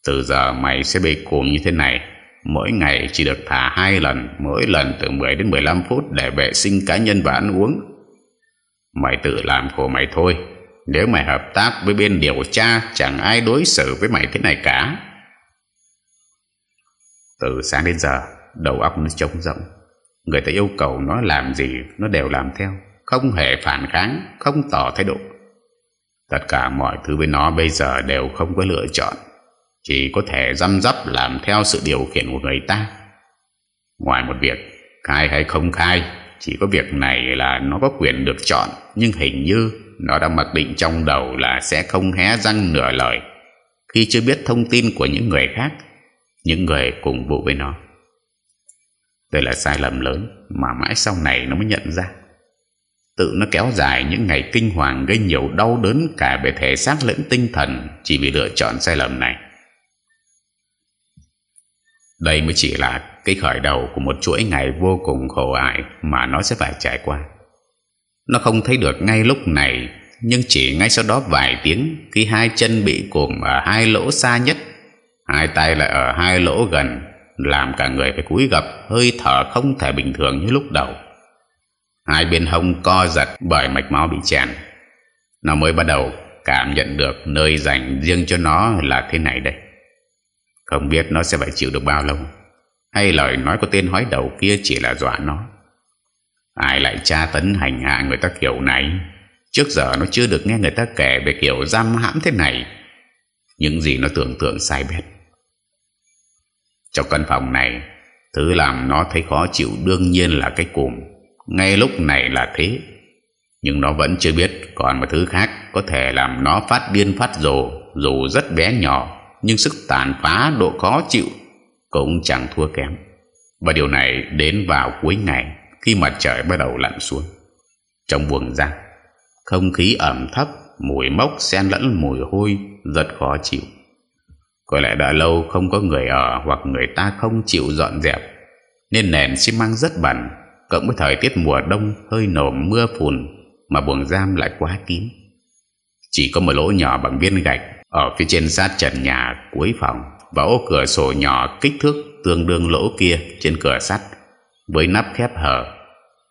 Từ giờ mày sẽ bị cùm như thế này. Mỗi ngày chỉ được thả hai lần, mỗi lần từ 10 đến 15 phút để vệ sinh cá nhân và ăn uống. Mày tự làm khổ mày thôi. Nếu mày hợp tác với bên điều tra, chẳng ai đối xử với mày thế này cả. Từ sáng đến giờ, đầu óc nó trống rỗng. Người ta yêu cầu nó làm gì, nó đều làm theo. Không hề phản kháng, không tỏ thái độ. Tất cả mọi thứ với nó bây giờ đều không có lựa chọn Chỉ có thể răm rắp làm theo sự điều khiển của người ta Ngoài một việc Khai hay không khai chỉ có việc này là nó có quyền được chọn, Nhưng hình như Nó đã mặc định trong đầu là sẽ không hé răng nửa lời Khi chưa biết thông tin của những người khác, Những người cùng vụ với nó Đây là sai lầm lớn Mà mãi sau này nó mới nhận ra Tự nó kéo dài những ngày kinh hoàng gây nhiều đau đớn cả về thể xác lẫn tinh thần chỉ vì lựa chọn sai lầm này. Đây mới chỉ là cái khởi đầu của một chuỗi ngày vô cùng khổ ải mà nó sẽ phải trải qua. Nó không thấy được ngay lúc này, nhưng chỉ ngay sau đó vài tiếng khi hai chân bị cụm ở hai lỗ xa nhất, hai tay lại ở hai lỗ gần, làm cả người phải cúi gập, hơi thở không thể bình thường như lúc đầu. Hai bên hông co giật bởi mạch máu bị chèn Nó mới bắt đầu cảm nhận được nơi dành riêng cho nó là thế này đây Không biết nó sẽ phải chịu được bao lâu hay lời nói của tên hói đầu kia chỉ là dọa nó. Ai lại tra tấn hành hạ người ta kiểu này? Trước giờ nó chưa được nghe người ta kể về kiểu giam hãm thế này. Những gì nó tưởng tượng sai bét. Trong căn phòng này, Thứ làm nó thấy khó chịu đương nhiên là cái cùm ngay lúc này là thế. Nhưng nó vẫn chưa biết Còn một thứ khác có thể làm nó phát điên phát rồ, Dù rất bé nhỏ, Nhưng sức tàn phá độ khó chịu cũng chẳng thua kém. Và điều này đến vào cuối ngày Khi mặt trời bắt đầu lặn xuống. Trong buồng giam Không khí ẩm thấp, Mùi mốc xen lẫn mùi hôi Rất khó chịu. Có lẽ đã lâu không có người ở Hoặc người ta không chịu dọn dẹp, Nên nền xi măng rất bẩn, cộng với thời tiết mùa đông hơi nồm mưa phùn mà buồng giam lại quá kín. Chỉ có một lỗ nhỏ bằng viên gạch ở phía trên sát trần nhà cuối phòng và ô cửa sổ nhỏ kích thước tương đương lỗ kia trên cửa sắt, với nắp khép hở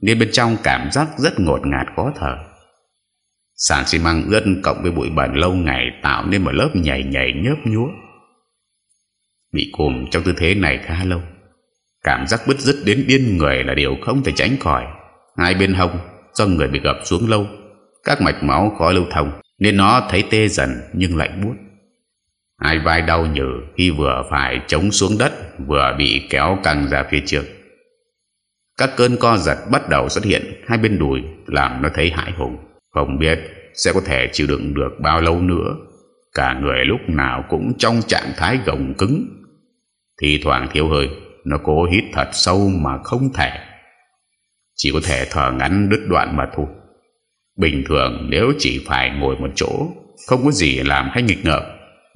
nên bên trong cảm giác rất ngột ngạt khó thở. Sàn xi măng ướt cộng với bụi bẩn lâu ngày tạo nên một lớp nhảy nhảy nhớp nhúa. Bị cùm trong tư thế này khá lâu, Cảm giác bứt rứt đến điên người là điều không thể tránh khỏi Hai bên hông Do người bị gập xuống lâu, Các mạch máu khó lưu thông, Nên nó thấy tê dần nhưng lạnh buốt Hai vai đau nhừ Khi vừa phải chống xuống đất, Vừa bị kéo căng ra phía trước. Các cơn co giật bắt đầu xuất hiện, Hai bên đùi Làm nó thấy hãi hùng. Không biết sẽ có thể chịu đựng được bao lâu nữa, Cả người lúc nào cũng trong trạng thái gồng cứng. Thì thoảng thiếu hơi, nó cố hít thật sâu mà không thể. Chỉ có thể thở ngắn đứt đoạn mà thôi. Bình thường nếu chỉ phải ngồi một chỗ, Không có gì làm hay nghịch ngợm.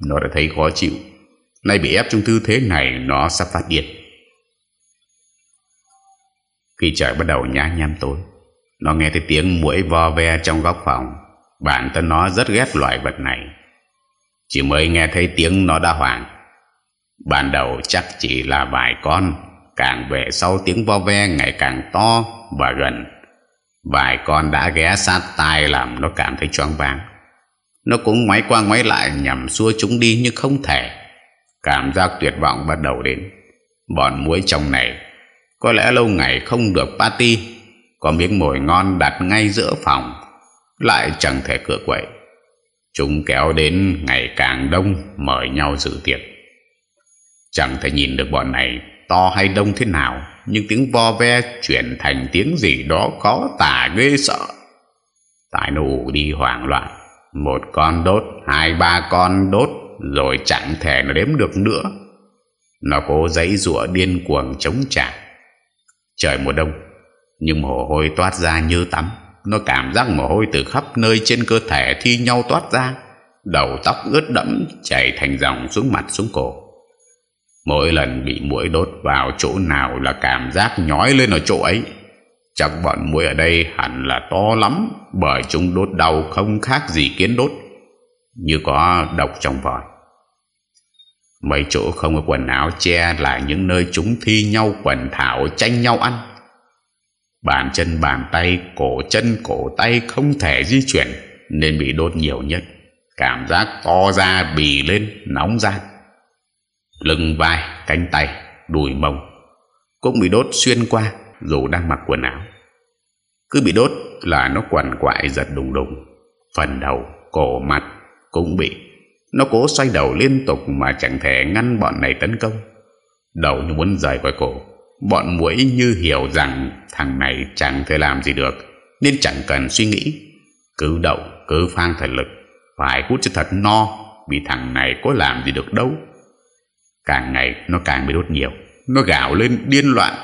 Nó đã thấy khó chịu. Nay bị ép trong tư thế này, Nó sắp phát điên. Khi trời bắt đầu nhá nhem tối, Nó nghe thấy tiếng mũi vo ve trong góc phòng. Bản thân nó rất ghét loại vật này. Chỉ mới nghe thấy tiếng nó đã hoảng Ban đầu chắc chỉ là vài con, Càng về sau tiếng vo ve ngày càng to và gần. Vài con đã ghé sát tai làm nó cảm thấy choáng váng. Nó cũng ngoái qua ngoái lại nhằm xua chúng đi nhưng không thể. Cảm giác tuyệt vọng bắt đầu đến. Bọn muối trong này, Có lẽ lâu ngày không được party, Có miếng mồi ngon đặt ngay giữa phòng, Lại chẳng thể cửa quậy. Chúng kéo đến ngày càng đông, Mời nhau dự tiệc. Chẳng thể nhìn được bọn này to hay đông thế nào, Nhưng tiếng vo ve chuyển thành tiếng gì đó khó tả ghê sợ. Tại nó ủ đi hoảng loạn. Một con đốt, hai ba con đốt Rồi chẳng thể nó đếm được nữa. Nó cố giấy rủa điên cuồng chống trả. Trời mùa đông Nhưng mồ hôi toát ra như tắm. Nó cảm giác mồ hôi từ khắp nơi trên cơ thể thi nhau toát ra. Đầu tóc ướt đẫm chảy thành dòng xuống mặt xuống cổ. Mỗi lần bị mũi đốt vào chỗ nào là cảm giác nhói lên ở chỗ ấy. Chắc bọn mũi ở đây hẳn là to lắm bởi chúng đốt đau không khác gì kiến đốt. Như có độc trong vòi. Mấy chỗ không có quần áo che là những nơi chúng thi nhau quần thảo tranh nhau ăn. Bàn chân bàn tay, cổ chân cổ tay không thể di chuyển nên bị đốt nhiều nhất. Cảm giác to ra bì lên, nóng ra. Lưng vai, cánh tay, đùi mông cũng bị đốt xuyên qua dù đang mặc quần áo. Cứ bị đốt là nó quằn quại giật đùng đùng. Phần đầu, cổ mặt cũng bị. Nó cố xoay đầu liên tục mà chẳng thể ngăn bọn này tấn công. Đầu như muốn rời khỏi cổ. Bọn mũi như hiểu rằng thằng này chẳng thể làm gì được nên chẳng cần suy nghĩ. Cứ đậu, cứ phang thần lực. Phải hút cho thật no vì thằng này có làm gì được đâu. Càng ngày nó càng bị đốt nhiều. Nó gào lên điên loạn.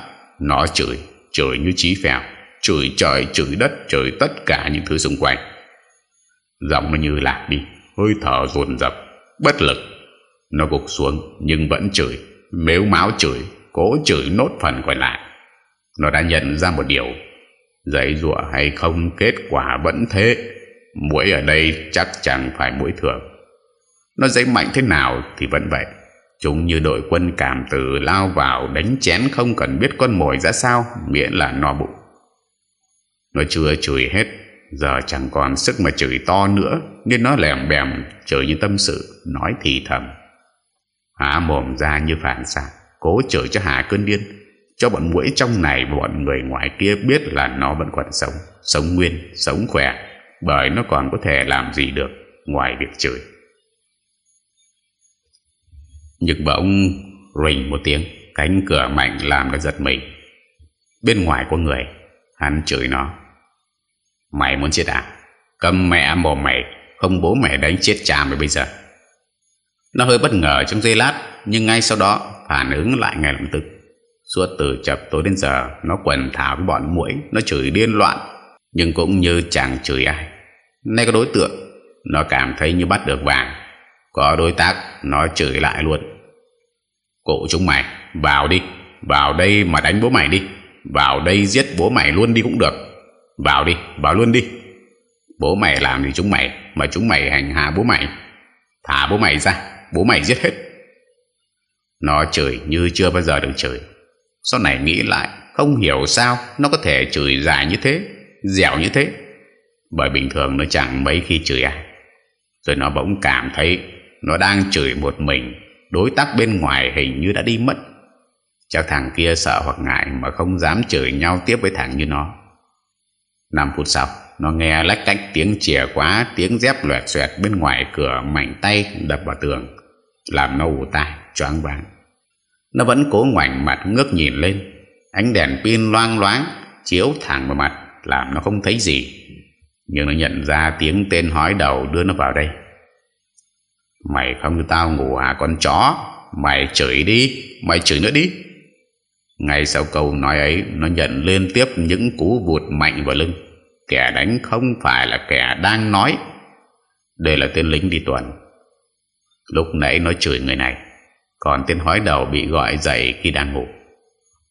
Nó chửi, chửi như chí phèo. Chửi trời, chửi đất, chửi tất cả những thứ xung quanh. Giọng nó như lạc đi Hơi thở dồn dập Bất lực Nó gục xuống nhưng vẫn chửi Mếu máu chửi Cố chửi nốt phần còn lại Nó đã nhận ra một điều Giấy rùa hay không kết quả vẫn thế Mũi ở đây chắc chẳng phải mũi thường Nó giấy mạnh thế nào thì vẫn vậy Chúng như đội quân cảm tử lao vào đánh chén không cần biết con mồi ra sao miễn là no bụng. Nó chưa chửi hết Giờ chẳng còn sức mà chửi to nữa Nên nó lèm bèm chửi như tâm sự Nói thì thầm. Há mồm ra như phản xạ Cố chửi cho hạ cơn điên. Cho bọn mũi trong này và bọn người ngoài kia biết là nó vẫn còn sống Sống nguyên, sống khỏe Bởi nó còn có thể làm gì được Ngoài việc chửi. Nhực bỗng rình một tiếng, Cánh cửa mạnh làm nó giật mình. Bên ngoài có người, Hắn chửi nó. Mày muốn chết à? Cầm mẹ mồm mày, Không bố mẹ đánh chết cha mày bây giờ. Nó hơi bất ngờ trong giây lát, Nhưng ngay sau đó phản ứng lại ngay lập tức. Suốt từ chập tối đến giờ, Nó quần thảo với bọn mũi Nó chửi điên loạn, Nhưng cũng như chẳng chửi ai. Nay có đối tượng, Nó cảm thấy như bắt được vàng. Có đối tác nó chửi lại luôn. Cụ chúng mày Vào đi. Vào đây mà đánh bố mày đi. Vào đây giết bố mày luôn đi cũng được. Vào đi, vào luôn đi. Bố mày làm gì chúng mày Mà chúng mày hành hạ bố mày? Thả bố mày ra Bố mày giết hết. Nó chửi như chưa bao giờ được chửi. Sau này nghĩ lại Không hiểu sao nó có thể chửi dài như thế Dẻo như thế. Bởi bình thường nó chẳng mấy khi chửi ai. Rồi nó bỗng cảm thấy nó đang chửi một mình. Đối tác bên ngoài hình như đã đi mất. Chắc thằng kia sợ hoặc ngại Mà không dám chửi nhau tiếp với thằng như nó. 5 phút sau, Nó nghe lách cách tiếng chìa khóa, Tiếng dép loẹt xoẹt bên ngoài cửa, Mảnh tay đập vào tường, Làm nó ủ tai, choáng váng. Nó vẫn cố ngoảnh mặt, ngước nhìn lên. Ánh đèn pin loang loáng, Chiếu thẳng vào mặt, Làm nó không thấy gì. Nhưng nó nhận ra tiếng tên hói đầu đưa nó vào đây. Mày không như tao ngủ à con chó. Mày chửi đi. Mày chửi nữa đi. Ngay sau câu nói ấy, Nó nhận liên tiếp những cú vụt mạnh vào lưng. Kẻ đánh không phải là kẻ đang nói. Đây là tên lính đi tuần. Lúc nãy nó chửi người này, Còn tên hói đầu bị gọi dậy khi đang ngủ.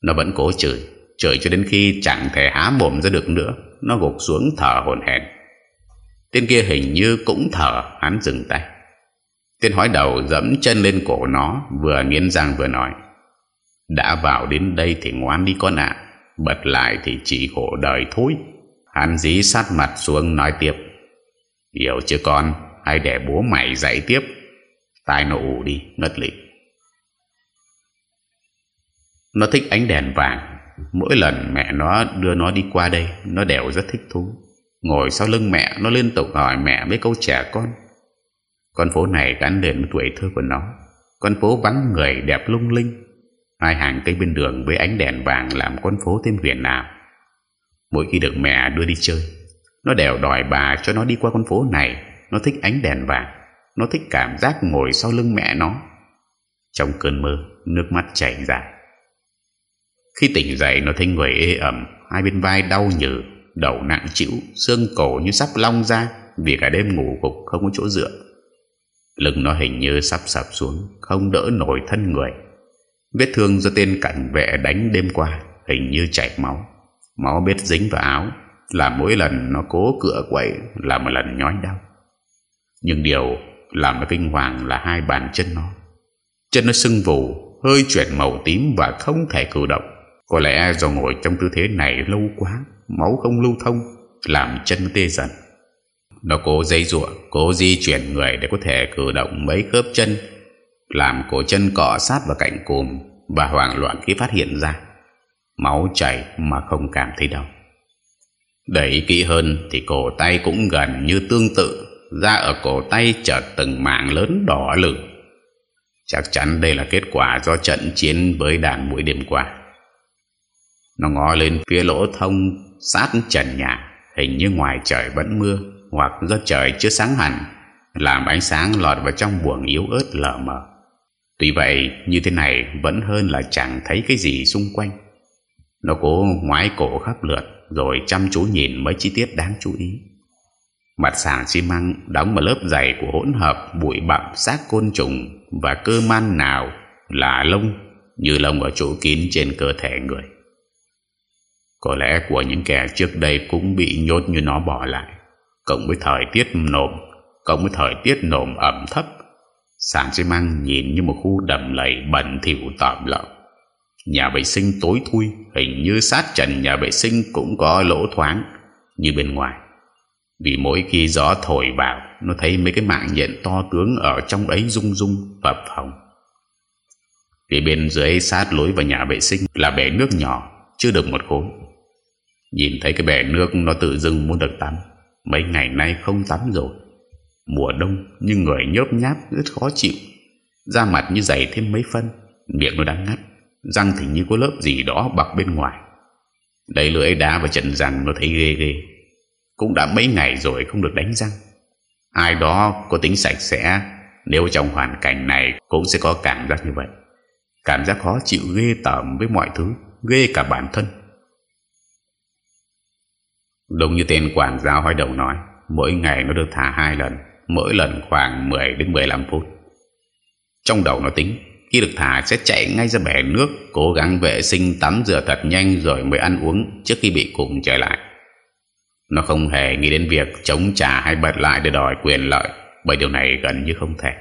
Nó vẫn cố chửi Chửi cho đến khi chẳng thể há mồm ra được nữa. Nó gục xuống thở hồn hển. Tên kia hình như cũng thở, Hắn dừng tay. Tên hói đầu dẫm chân lên cổ nó, Vừa nghiến răng vừa nói, đã vào đến đây thì ngoan đi con ạ, Bật lại thì chỉ khổ đời thôi. Hắn dí sát mặt xuống nói tiếp, Hiểu chưa con? Hay để bố mày dạy tiếp. Tai nó ủ đi, ngất lịt Nó thích ánh đèn vàng. Mỗi lần mẹ nó đưa nó đi qua đây, Nó đều rất thích thú. Ngồi sau lưng mẹ, Nó liên tục hỏi mẹ mấy câu trẻ con. Con phố này gắn liền với tuổi thơ của nó Con phố vắng người đẹp lung linh Hai hàng cây bên đường với ánh đèn vàng làm con phố thêm huyền nào. Mỗi khi được mẹ đưa đi chơi, nó đều đòi bà cho nó đi qua con phố này. Nó thích ánh đèn vàng, nó thích cảm giác ngồi sau lưng mẹ nó. Trong cơn mơ, nước mắt chảy ra Khi tỉnh dậy nó thấy người ê ẩm, hai bên vai đau nhừ, đầu nặng chịu, xương cổ như sắp long ra vì cả đêm ngủ gục không có chỗ dựa. Lưng nó hình như sắp sập xuống, không đỡ nổi thân người. Vết thương do tên cảnh vệ đánh đêm qua Hình như chảy máu. Máu bết dính vào áo Là mỗi lần nó cố cựa quậy Là một lần nhói đau. Nhưng điều làm nó kinh hoàng là hai bàn chân nó. Chân nó sưng vù Hơi chuyển màu tím và không thể cử động. Có lẽ do ngồi trong tư thế này lâu quá Máu không lưu thông Làm chân tê dần. Nó cố dây ruộng Cố di chuyển người để có thể cử động mấy khớp chân, Làm cổ chân cọ sát vào cạnh cùm Và hoảng loạn khi phát hiện ra. Máu chảy mà không cảm thấy đau. Đẩy kỹ hơn thì cổ tay cũng gần như tương tự, Da ở cổ tay chợt từng mảng lớn đỏ lửng. Chắc chắn đây là kết quả do trận chiến với đàn mũi đêm qua. Nó ngó lên phía lỗ thông, sát trần nhà, Hình như ngoài trời vẫn mưa. Hoặc do trời chưa sáng hẳn Làm ánh sáng lọt vào trong buồng yếu ớt lờ mờ. Tuy vậy như thế này vẫn hơn là chẳng thấy cái gì xung quanh. Nó cố ngoái cổ khắp lượt Rồi chăm chú nhìn mấy chi tiết đáng chú ý. Mặt sàn xi măng đóng một lớp dày của hỗn hợp bụi bặm xác côn trùng và cơ man nào là lông như lông ở chỗ kín trên cơ thể người. Có lẽ của những kẻ trước đây cũng bị nhốt như nó bỏ lại, cộng với thời tiết nồm, cộng với thời tiết nồm ẩm thấp. Sàn xi măng nhìn như một khu đầm lầy bẩn thỉu tạm lợm. Nhà vệ sinh tối thui, hình như sát trần nhà vệ sinh cũng có lỗ thoáng như bên ngoài. Vì mỗi khi gió thổi vào Nó thấy mấy cái mạng nhện to tướng Ở trong ấy rung rung phập phồng Phía bên dưới sát lối vào nhà vệ sinh Là bể nước nhỏ Chưa được một khối Nhìn thấy cái bể nước nó tự dưng muốn được tắm Mấy ngày nay không tắm rồi. Mùa đông Nhưng người nhớp nháp rất khó chịu. Da mặt như dày thêm mấy phân, Miệng nó đang ngắt. Răng thì như có lớp gì đó bọc bên ngoài. Đầy lưỡi đá và trận răng nó thấy ghê ghê. Cũng đã mấy ngày rồi không được đánh răng. Ai đó có tính sạch sẽ, Nếu trong hoàn cảnh này Cũng sẽ có cảm giác như vậy. Cảm giác khó chịu ghê tởm với mọi thứ, Ghê cả bản thân. Đúng như tên quản giáo hói đầu nói, Mỗi ngày nó được thả hai lần, Mỗi lần khoảng 10 đến 15 phút. Trong đầu nó tính, Khi được thả sẽ chạy ngay ra bể nước, Cố gắng vệ sinh, tắm rửa thật nhanh Rồi mới ăn uống trước khi bị cùng trở lại. Nó không hề nghĩ đến việc chống trả hay bật lại để đòi quyền lợi, Bởi điều này gần như không thể.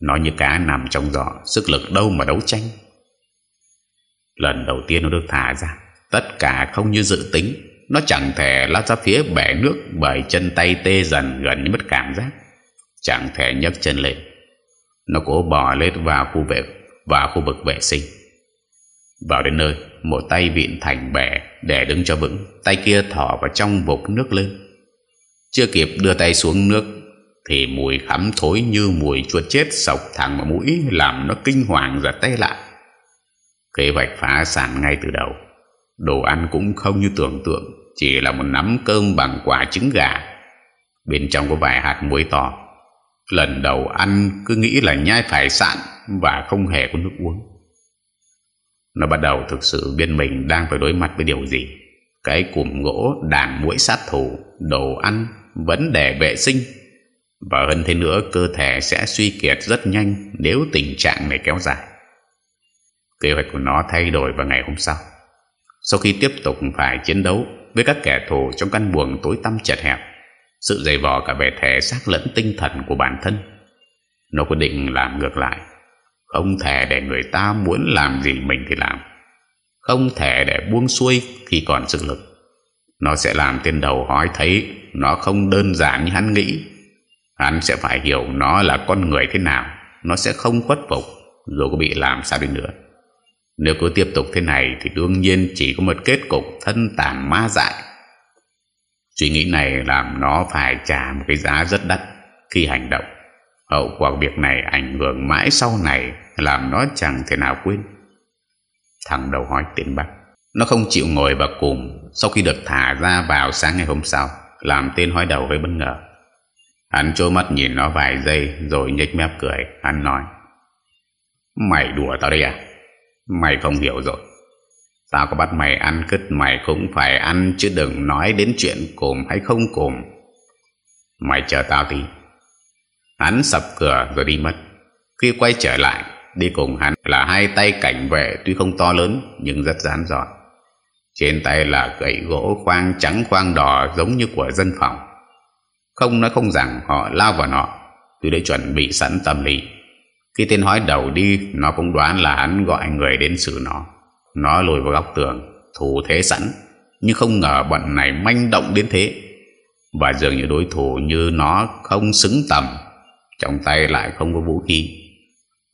Nó như cá nằm trong giỏ, Sức lực đâu mà đấu tranh. Lần đầu tiên nó được thả ra, Tất cả không như dự tính. Nó chẳng thể lát ra phía bể nước Bởi chân tay tê dần gần như mất cảm giác. Chẳng thể nhấc chân lên. Nó cố bò lên vào khu vệ, Vào khu vực vệ sinh. Vào đến nơi, Một tay vịn thành bẻ Để đứng cho vững, Tay kia thỏ vào trong bục nước lên. Chưa kịp đưa tay xuống nước, Thì mùi khắm thối như mùi chuột chết Sọc thẳng vào mũi, Làm nó kinh hoàng giật tay lại. Kế hoạch phá sản ngay từ đầu. Đồ ăn cũng không như tưởng tượng, Chỉ là một nắm cơm bằng quả trứng gà. Bên trong có vài hạt muối to. Lần đầu ăn cứ nghĩ là nhai phải sạn Và không hề có nước uống. Nó bắt đầu thực sự biết mình đang phải đối mặt với điều gì. Cái cụm gỗ đàn mũi sát thủ, Đồ ăn, Vấn đề vệ sinh. Và hơn thế nữa, cơ thể sẽ suy kiệt rất nhanh Nếu tình trạng này kéo dài. Kế hoạch của nó thay đổi vào ngày hôm sau. Sau khi tiếp tục phải chiến đấu Với các kẻ thù trong căn buồng tối tăm chật hẹp, Sự dày vò cả về thể xác lẫn tinh thần của bản thân, Nó quyết định làm ngược lại. Không thể để người ta muốn làm gì mình thì làm. Không thể để buông xuôi khi còn sức lực. Nó sẽ làm tên đầu hói thấy Nó không đơn giản như hắn nghĩ. Hắn sẽ phải hiểu nó là con người thế nào, Nó sẽ không khuất phục Dù có bị làm sao đi nữa. Nếu cứ tiếp tục thế này Thì đương nhiên chỉ có một kết cục thân tàn ma dại. Suy nghĩ này làm nó phải trả một cái giá rất đắt khi hành động. Hậu quả việc này ảnh hưởng mãi sau này, Làm nó chẳng thể nào quên. Thằng đầu hói tiến bắt Nó không chịu ngồi và cùng Sau khi được thả ra vào sáng ngày hôm sau, Làm tên hói đầu hơi bất ngờ. Hắn trôi mắt nhìn nó vài giây Rồi nhếch mép cười, Hắn nói, Mày đùa tao đây à? Mày không hiểu rồi. Tao có bắt mày ăn cứt, Mày cũng phải ăn, Chứ đừng nói đến chuyện cùm hay không cùm. Mày chờ tao tí. Hắn sập cửa rồi đi mất. Khi quay trở lại, Đi cùng hắn là hai tay cảnh vệ Tuy không to lớn, nhưng rất rán giỏi Trên tay là gậy gỗ khoang trắng khoang đỏ Giống như của dân phòng. Không nói không rằng họ lao vào nó, Tuy đã chuẩn bị sẵn tâm lý. Khi tên hói đầu đi, Nó cũng đoán là hắn gọi người đến xử nó. Nó lùi vào góc tường, Thủ thế sẵn, Nhưng không ngờ bọn này manh động đến thế. Và dường như đối thủ như nó không xứng tầm, Trong tay lại không có vũ khí.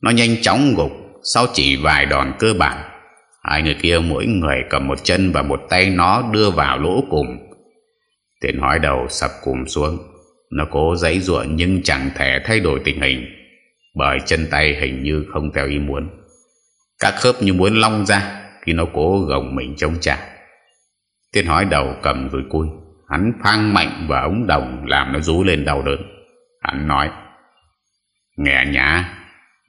Nó nhanh chóng gục, Sau chỉ vài đòn cơ bản. Hai người kia mỗi người cầm một chân Và một tay nó đưa vào lỗ cùng Tên hói đầu sập cùng xuống. Nó cố giấy ruộng nhưng chẳng thể thay đổi tình hình. Bởi chân tay hình như không theo ý muốn. Các khớp như muốn long ra Khi nó cố gồng mình chống trả. Tiên hói đầu cầm rồi cui Hắn phang mạnh vào ống đồng Làm nó rú lên đau đớn. Hắn nói, Nghe nhá,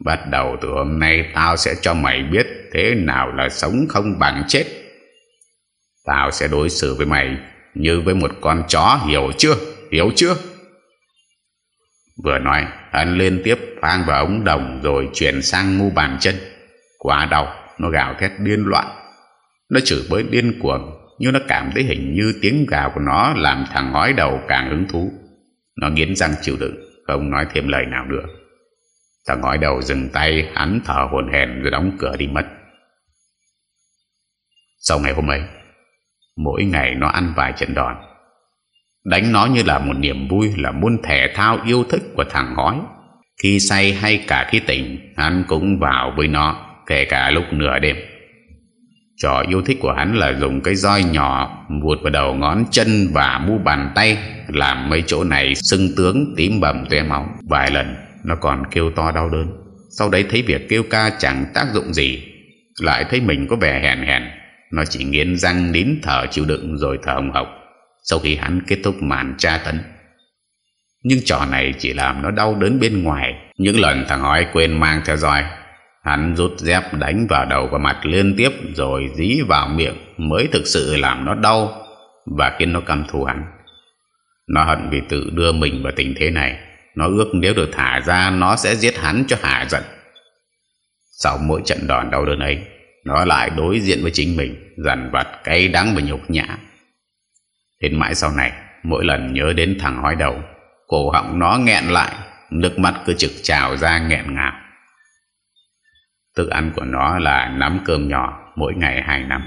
Bắt đầu từ hôm nay Tao sẽ cho mày biết Thế nào là sống không bằng chết. Tao sẽ đối xử với mày Như với một con chó, Hiểu chưa? Hiểu chưa? Vừa nói Hắn liên tiếp phang vào ống đồng Rồi chuyển sang ngu bàn chân. Quá đau, Nó gào thét điên loạn. Nó chửi bới điên cuồng Nhưng nó cảm thấy hình như tiếng gào của nó Làm thằng hói đầu càng hứng thú. Nó nghiến răng chịu đựng, Không nói thêm lời nào nữa. Thằng ngói đầu dừng tay, Hắn thở hồn hèn rồi đóng cửa đi mất. Sau ngày hôm ấy, Mỗi ngày nó ăn vài trận đòn. Đánh nó như là một niềm vui, Là môn thể thao yêu thích của thằng ngói Khi say hay cả khi tỉnh, Hắn cũng vào với nó, Kể cả lúc nửa đêm. Trò yêu thích của hắn là dùng cái roi nhỏ Vụt vào đầu ngón chân và mu bàn tay, Làm mấy chỗ này sưng tướng tím bầm toe máu. Vài lần, nó còn kêu to đau đớn. Sau đấy thấy việc kêu ca chẳng tác dụng gì. Lại thấy mình có vẻ hèn hèn. Nó chỉ nghiến răng nín thở chịu đựng rồi thở hồng hộc. Sau khi hắn kết thúc màn tra tấn, Nhưng trò này chỉ làm nó đau đớn bên ngoài. Những lần thằng hói quên mang theo roi, Hắn rút dép đánh vào đầu và mặt liên tiếp Rồi dí vào miệng Mới thực sự làm nó đau Và khiến nó căm thù hắn. Nó hận vì tự đưa mình vào tình thế này. Nó ước nếu được thả ra, Nó sẽ giết hắn cho hạ giận. Sau mỗi trận đòn đau đớn ấy, Nó lại đối diện với chính mình, Dằn vặt cay đắng và nhục nhã. Đến mãi sau này, Mỗi lần nhớ đến thằng hói đầu, Cổ họng nó nghẹn lại, Nước mắt cứ trực trào ra nghẹn ngào. Thức ăn của nó là nắm cơm nhỏ Mỗi ngày hai năm.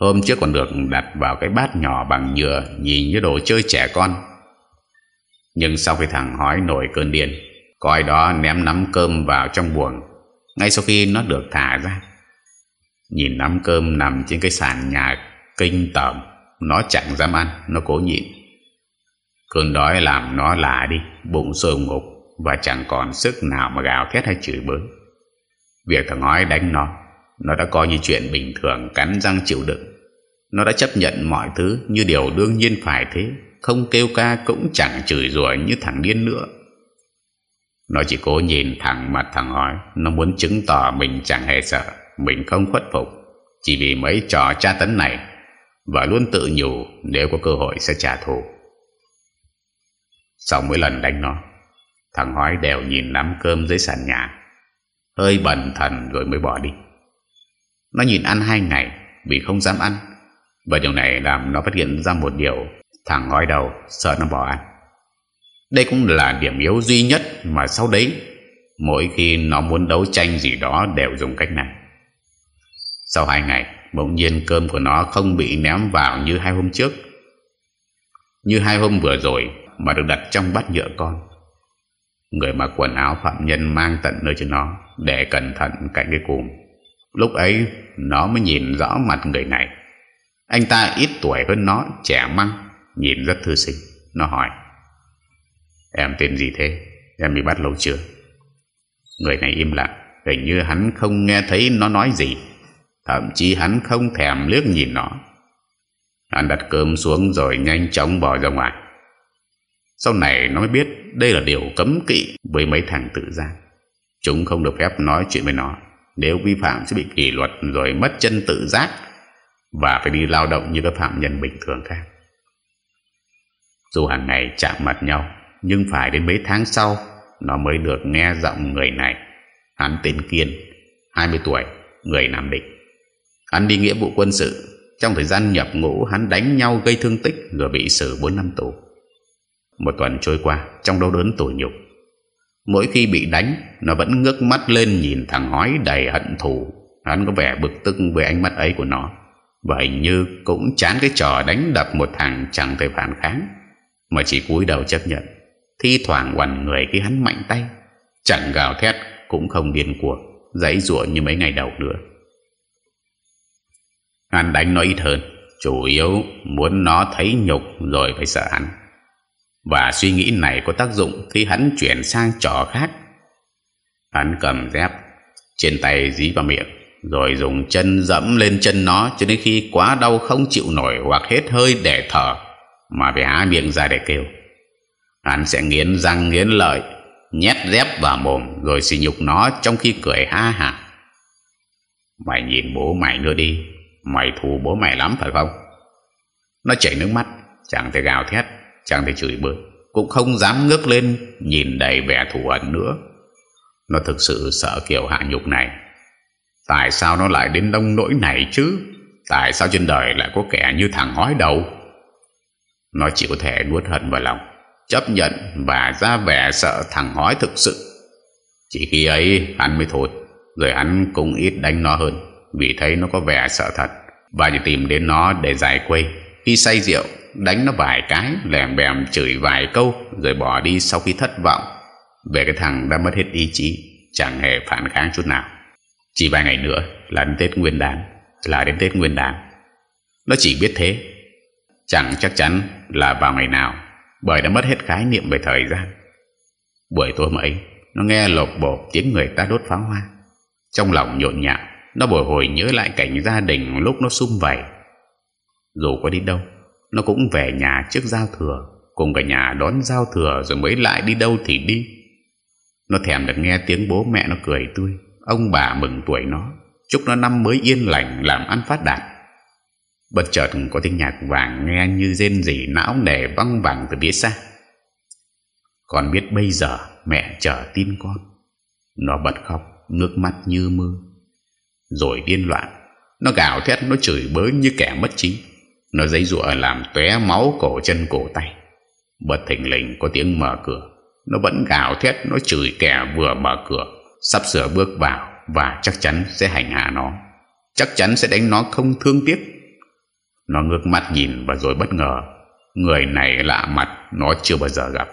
Hôm trước còn được đặt vào cái bát nhỏ bằng nhựa, Nhìn như đồ chơi trẻ con. Nhưng sau khi thằng hói nổi cơn điên Coi đó ném nắm cơm vào trong buồng, Ngay sau khi nó được thả ra. Nhìn nắm cơm nằm trên cái sàn nhà kinh tởm nó chẳng dám ăn, Nó cố nhịn. Cơn đói làm nó lạ đi, Bụng sôi ngục Và chẳng còn sức nào mà gào thét hay chửi bới. Việc thằng hói đánh nó Nó đã coi như chuyện bình thường, Cắn răng chịu đựng. Nó đã chấp nhận mọi thứ Như điều đương nhiên phải thế, không kêu ca cũng chẳng chửi rủa như thằng điên nữa. Nó chỉ cố nhìn thẳng mặt thằng hỏi Nó muốn chứng tỏ mình chẳng hề sợ, Mình không khuất phục. Chỉ vì mấy trò tra tấn này và luôn tự nhủ Nếu có cơ hội sẽ trả thù. Sau mỗi lần đánh nó, Thằng hói đều nhìn nắm cơm dưới sàn nhà, Hơi bẩn thần rồi mới bỏ đi. Nó nhìn ăn hai ngày Vì không dám ăn, Và điều này làm nó phát hiện ra một điều Thằng hói đầu sợ nó bỏ ăn. Đây cũng là điểm yếu duy nhất Mà sau đấy, Mỗi khi nó muốn đấu tranh gì đó Đều dùng cách này. Sau hai ngày, Bỗng nhiên cơm của nó không bị ném vào như hai hôm trước. Như hai hôm vừa rồi Mà được đặt trong bát nhựa con. Người mặc quần áo phạm nhân Mang tận nơi cho nó Để cẩn thận cạnh cái cùm Lúc ấy, nó mới nhìn rõ mặt người này. Anh ta ít tuổi hơn nó, Trẻ măng, Nhìn rất thư sinh. Nó hỏi, Em tên gì thế? Em bị bắt lâu chưa? Người này im lặng, Hình như hắn không nghe thấy nó nói gì. Thậm chí hắn không thèm liếc nhìn nó. Hắn đặt cơm xuống rồi nhanh chóng bỏ ra ngoài. Sau này nó mới biết Đây là điều cấm kỵ Với mấy thằng tự giam Chúng không được phép nói chuyện với nó. Nếu vi phạm sẽ bị kỷ luật Rồi mất chân tự giác Và phải đi lao động như các phạm nhân bình thường khác. Dù hàng ngày chạm mặt nhau, Nhưng phải đến mấy tháng sau, Nó mới được nghe giọng người này. Hắn tên Kiên 20 tuổi, Người Nam Định. Hắn đi nghĩa vụ quân sự. Trong thời gian nhập ngũ, hắn đánh nhau gây thương tích, Rồi bị xử 4 năm tù. Một tuần trôi qua, Trong đau đớn tù nhục. Mỗi khi bị đánh, Nó vẫn ngước mắt lên nhìn thằng hói đầy hận thù. Hắn có vẻ bực tức với ánh mắt ấy của nó. Và hình như cũng chán cái trò đánh đập một thằng chẳng thể phản kháng, Mà chỉ cúi đầu chấp nhận. Thi thoảng quằn người khi hắn mạnh tay. Chẳng gào thét cũng không điên cuồng Giấy ruộng như mấy ngày đầu nữa. Hắn đánh nó ít hơn, Chủ yếu muốn nó thấy nhục rồi phải sợ hắn. Và suy nghĩ này có tác dụng khi hắn chuyển sang trò khác. Hắn cầm dép Trên tay dí vào miệng, Rồi dùng chân dẫm lên chân nó Cho đến khi quá đau không chịu nổi Hoặc hết hơi để thở Mà phải há miệng ra để kêu. Hắn sẽ nghiến răng nghiến lợi, Nhét dép vào mồm Rồi xì nhục nó trong khi cười ha hả. Mày nhìn bố mày nữa đi Mày thù bố mày lắm phải không? Nó chảy nước mắt Chẳng thể gào thét Chẳng thể chửi bới, Cũng không dám ngước lên Nhìn đầy vẻ thù hận nữa. Nó thực sự sợ kiểu hạ nhục này. Tại sao nó lại đến đông nỗi này chứ? Tại sao trên đời lại có kẻ như thằng hói đầu? Nó chỉ có thể nuốt hận vào lòng, Chấp nhận và ra vẻ sợ thằng hói thực sự. Chỉ khi ấy hắn mới thôi Rồi hắn cũng ít đánh nó hơn. Vì thấy nó có vẻ sợ thật. Và chỉ tìm đến nó để giải quây Khi say rượu, Đánh nó vài cái, Lèm bèm chửi vài câu, Rồi bỏ đi sau khi thất vọng. Về cái thằng đã mất hết ý chí, Chẳng hề phản kháng chút nào. Chỉ vài ngày nữa là đến Tết Nguyên đán, Là đến Tết Nguyên đán. Nó chỉ biết thế. Chẳng chắc chắn là vào ngày nào, Bởi đã mất hết khái niệm về thời gian. Buổi tối ấy, Nó nghe lột bột tiếng người ta đốt pháo hoa. Trong lòng nhộn nhạo nó bồi hồi nhớ lại cảnh gia đình Lúc nó sum vầy Dù có đi đâu Nó cũng về nhà trước giao thừa Cùng cả nhà đón giao thừa Rồi mới lại đi đâu thì đi Nó thèm được nghe tiếng bố mẹ nó cười tươi Ông bà mừng tuổi nó Chúc nó năm mới yên lành Làm ăn phát đạt Bất chợt có tiếng nhạc vàng nghe như rên rỉ não nề văng vẳng từ phía xa. Con biết bây giờ mẹ chờ tin con. Nó bật khóc, nước mắt như mưa. Rồi điên loạn, nó gào thét, nó chửi bới như kẻ mất trí. Nó giấy rụa làm tóe máu cổ chân cổ tay. Bật thình lình có tiếng mở cửa. Nó vẫn gào thét, nó chửi kẻ vừa mở cửa. Sắp sửa bước vào và chắc chắn sẽ hành hạ nó. Chắc chắn sẽ đánh nó không thương tiếc nó ngước mắt nhìn và rồi bất ngờ Người này lạ mặt Nó chưa bao giờ gặp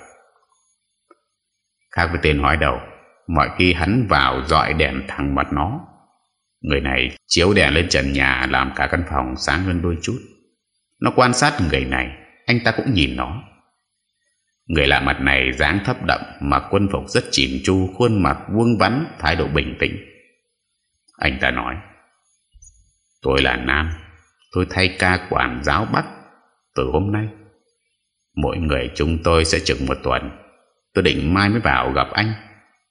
Khác với tên hói đầu Mọi khi hắn vào dọi đèn thẳng mặt nó Người này chiếu đèn lên trần nhà Làm cả căn phòng sáng hơn đôi chút. Nó quan sát người này, Anh ta cũng nhìn nó. Người lạ mặt này dáng thấp đậm Mặc quân phục rất chỉn chu, Khuôn mặt vuông vắn, Thái độ bình tĩnh. Anh ta nói, Tôi là Nam, Tôi thay ca quản giáo Bắc Từ hôm nay. Mỗi người chúng tôi sẽ chừng một tuần. Tôi định mai mới vào gặp anh.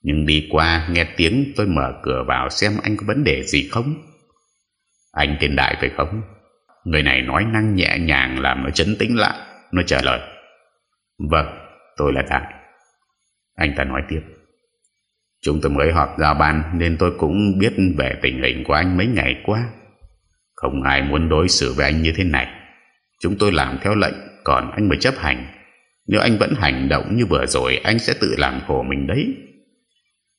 Nhưng đi qua, nghe tiếng, tôi mở cửa vào xem anh có vấn đề gì không. Anh tên Đại phải không? Người này nói năng nhẹ nhàng làm nó chấn tĩnh lại, Nó trả lời. Vâng tôi là Đại. Anh ta nói tiếp. Chúng tôi mới họp giao ban Nên tôi cũng biết về tình hình của anh mấy ngày qua. Không ai muốn đối xử với anh như thế này. Chúng tôi làm theo lệnh, Còn anh mới chấp hành. Nếu anh vẫn hành động như vừa rồi, Anh sẽ tự làm khổ mình đấy.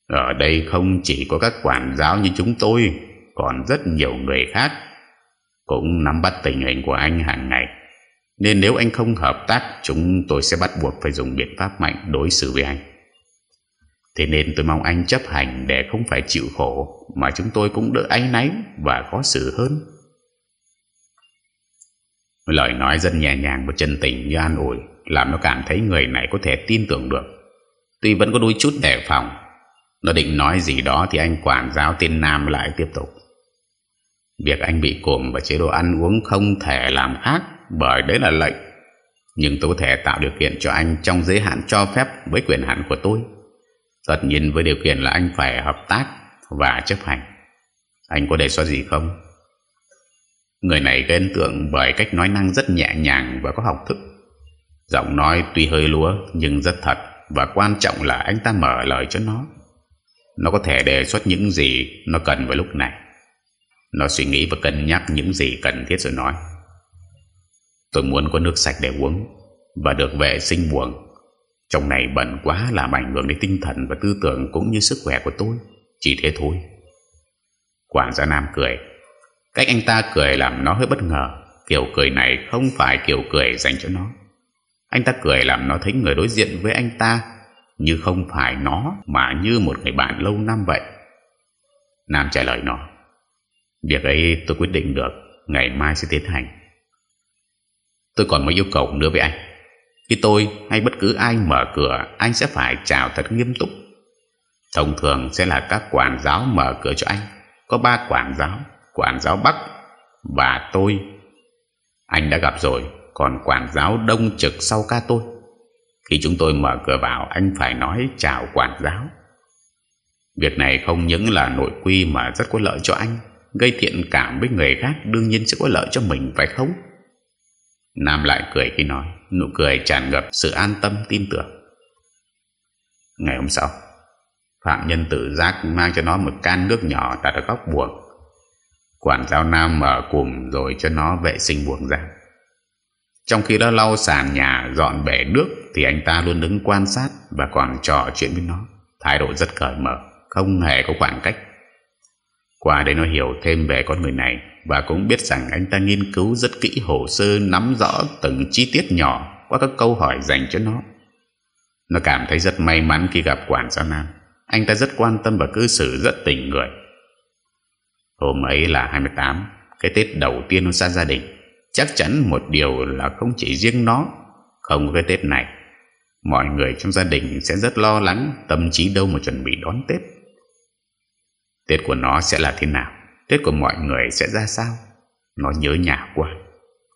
Ở đây không chỉ có các quản giáo như chúng tôi, Còn rất nhiều người khác Cũng nắm bắt tình hình của anh hàng ngày. Nên nếu anh không hợp tác, Chúng tôi sẽ bắt buộc phải dùng biện pháp mạnh đối xử với anh. Thế nên tôi mong anh chấp hành để không phải chịu khổ, Mà chúng tôi cũng đỡ áy náy và khó xử hơn. Lời nói rất nhẹ nhàng và chân tình như an ủi, Làm nó cảm thấy người này có thể tin tưởng được. Tuy vẫn có đôi chút đề phòng nó định nói gì đó Thì anh quản giáo tên Nam lại tiếp tục Việc anh bị cồm và chế độ ăn uống không thể làm khác Bởi đấy là lệnh Nhưng tôi có thể tạo điều kiện cho anh Trong giới hạn cho phép với quyền hạn của tôi Tất nhiên với điều kiện là anh phải hợp tác Và chấp hành Anh có đề xuất gì không? Người này gây ấn tượng bởi cách nói năng rất nhẹ nhàng và có học thức. Giọng nói tuy hơi lúa nhưng rất thật và quan trọng là anh ta mở lời cho nó. Nó có thể đề xuất những gì nó cần vào lúc này. Nó suy nghĩ và cân nhắc những gì cần thiết rồi nói. Tôi muốn có nước sạch để uống và được vệ sinh buồng. Trong này bận quá làm ảnh hưởng đến tinh thần và tư tưởng cũng như sức khỏe của tôi. Chỉ thế thôi. Quản gia Nam cười. Cách anh ta cười làm nó hơi bất ngờ. Kiểu cười này không phải kiểu cười dành cho nó. Anh ta cười làm nó thấy người đối diện với anh ta như không phải nó mà như một người bạn lâu năm vậy. Nam trả lời nó. Việc ấy tôi quyết định được, ngày mai sẽ tiến hành. Tôi còn một yêu cầu nữa với anh. Khi tôi hay bất cứ ai mở cửa, anh sẽ phải chào thật nghiêm túc. Thông thường sẽ là các quản giáo mở cửa cho anh. Có ba quản giáo, quản giáo Bắc và tôi. Anh đã gặp rồi, còn quản giáo Đông trực sau ca tôi. Khi chúng tôi mở cửa vào, anh phải nói chào quản giáo. Việc này không những là nội quy mà rất có lợi cho anh, gây thiện cảm với người khác đương nhiên sẽ có lợi cho mình phải không? Nam lại cười khi nói, nụ cười tràn ngập sự an tâm tin tưởng. Ngày hôm sau, Phạm Nhân tự giác mang cho nó một can nước nhỏ đặt ở góc buồng. Quản giáo Nam mở cùng rồi cho nó vệ sinh buồng ra. Trong khi đó lau sàn nhà dọn bể nước thì anh ta luôn đứng quan sát và còn trò chuyện với nó. Thái độ rất cởi mở, không hề có khoảng cách. Qua đây nó hiểu thêm về con người này và cũng biết rằng anh ta nghiên cứu rất kỹ hồ sơ nắm rõ từng chi tiết nhỏ qua các câu hỏi dành cho nó. Nó cảm thấy rất may mắn khi gặp quản gia Nam. Anh ta rất quan tâm và cư xử rất tình người. Hôm ấy là 28, cái Tết đầu tiên nó xa gia đình. Chắc chắn một điều là không chỉ riêng nó, không có cái Tết này. Mọi người trong gia đình sẽ rất lo lắng, tâm trí đâu mà chuẩn bị đón Tết. Tết của nó sẽ là thế nào? Tết của mọi người sẽ ra sao? Nó nhớ nhà quá.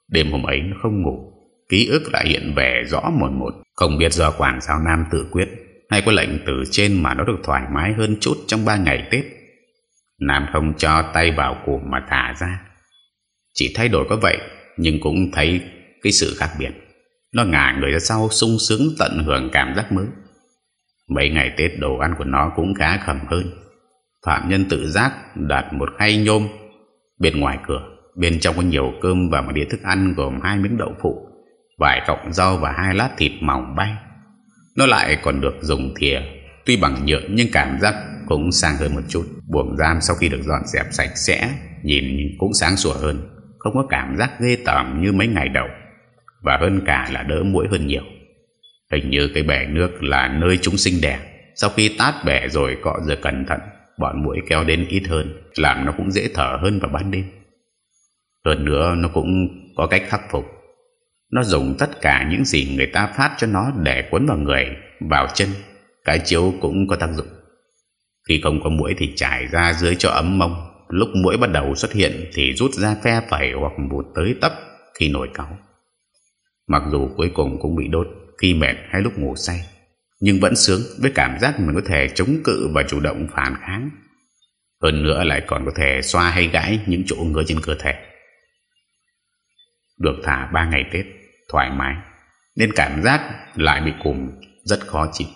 Đêm hôm ấy nó không ngủ, ký ức lại hiện về rõ một một. Không biết do Quảng giáo Nam tự quyết hay có lệnh từ trên mà nó được thoải mái hơn chút trong ba ngày Tết. Nam không cho tay vào cổ mà thả ra. Chỉ thay đổi có vậy, nhưng cũng thấy cái sự khác biệt. Nó ngả người ra sau sung sướng tận hưởng cảm giác mới. Mấy ngày Tết đồ ăn của nó cũng khá khẩm hơn. Phạm nhân tự giác đặt một khay nhôm bên ngoài cửa. Bên trong có nhiều cơm và một đĩa thức ăn gồm hai miếng đậu phụ, vài cọng rau và hai lát thịt mỏng bay. Nó lại còn được dùng thìa, tuy bằng nhựa nhưng cảm giác cũng sang hơn một chút. Buồng giam sau khi được dọn dẹp sạch sẽ, nhìn cũng sáng sủa hơn, không có cảm giác ghê tởm như mấy ngày đầu. Và hơn cả là đỡ mũi hơn nhiều. Hình như cái bể nước là nơi chúng sinh đẻ. Sau khi tát bể rồi cọ rửa cẩn thận, bọn mũi kéo đến ít hơn, làm nó cũng dễ thở hơn vào ban đêm. Hơn nữa nó cũng có cách khắc phục. Nó dùng tất cả những gì người ta phát cho nó để quấn vào người, vào chân. Cái chiếu cũng có tác dụng. Khi không có mũi thì trải ra dưới cho ấm mông. Lúc mũi bắt đầu xuất hiện thì rút ra phe phẩy hoặc bụt tới tấp khi nổi cáu. Mặc dù cuối cùng cũng bị đốt khi mệt hay lúc ngủ say nhưng vẫn sướng với cảm giác mình có thể chống cự và chủ động phản kháng. Hơn nữa lại còn có thể xoa hay gãi những chỗ ngứa trên cơ thể. Được thả 3 ngày Tết, thoải mái, nên cảm giác lại bị cùm rất khó chịu.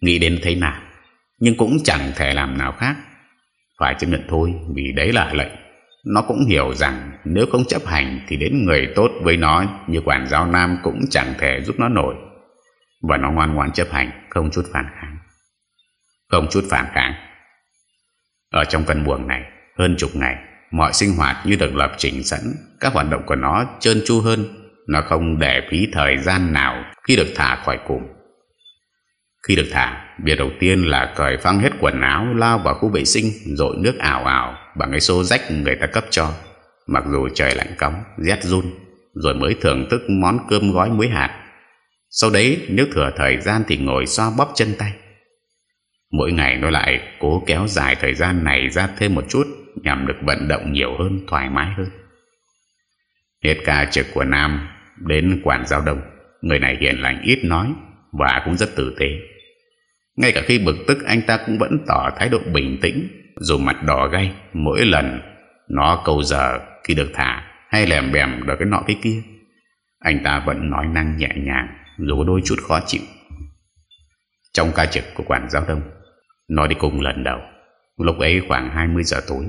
Nghĩ đến thấy nản nhưng cũng chẳng thể làm nào khác. Phải chấp nhận thôi, vì đấy là lệnh. Nó cũng hiểu rằng nếu không chấp hành thì đến người tốt với nó như quản giáo nam cũng chẳng thể giúp nó nổi. Và nó ngoan ngoãn chấp hành, không chút phản kháng. Không chút phản kháng. Ở trong căn buồng này, hơn chục ngày, mọi sinh hoạt như được lập trình sẵn, các hoạt động của nó trơn tru hơn. Nó không để phí thời gian nào khi được thả khỏi cùng khi được thả việc đầu tiên là cởi phăng hết quần áo lao vào khu vệ sinh rồi nước ảo ảo bằng cái xô rách người ta cấp cho mặc dù trời lạnh cóng rét run rồi mới thưởng thức món cơm gói muối hạt sau đấy nếu thừa thời gian thì ngồi xoa bóp chân tay. Mỗi ngày nó lại cố kéo dài thời gian này ra thêm một chút nhằm được vận động nhiều hơn, thoải mái hơn. Hết ca trực của Nam đến quản giao đông, người này hiền lành ít nói và cũng rất tử tế. Ngay cả khi bực tức anh ta cũng vẫn tỏ thái độ bình tĩnh dù mặt đỏ gay mỗi lần nó câu giờ khi được thả hay lèm bèm được cái nọ cái kia. Anh ta vẫn nói năng nhẹ nhàng dù đôi chút khó chịu. Trong ca trực của quản giao đông, nó đi cùng lần đầu, lúc ấy khoảng 20 giờ tối.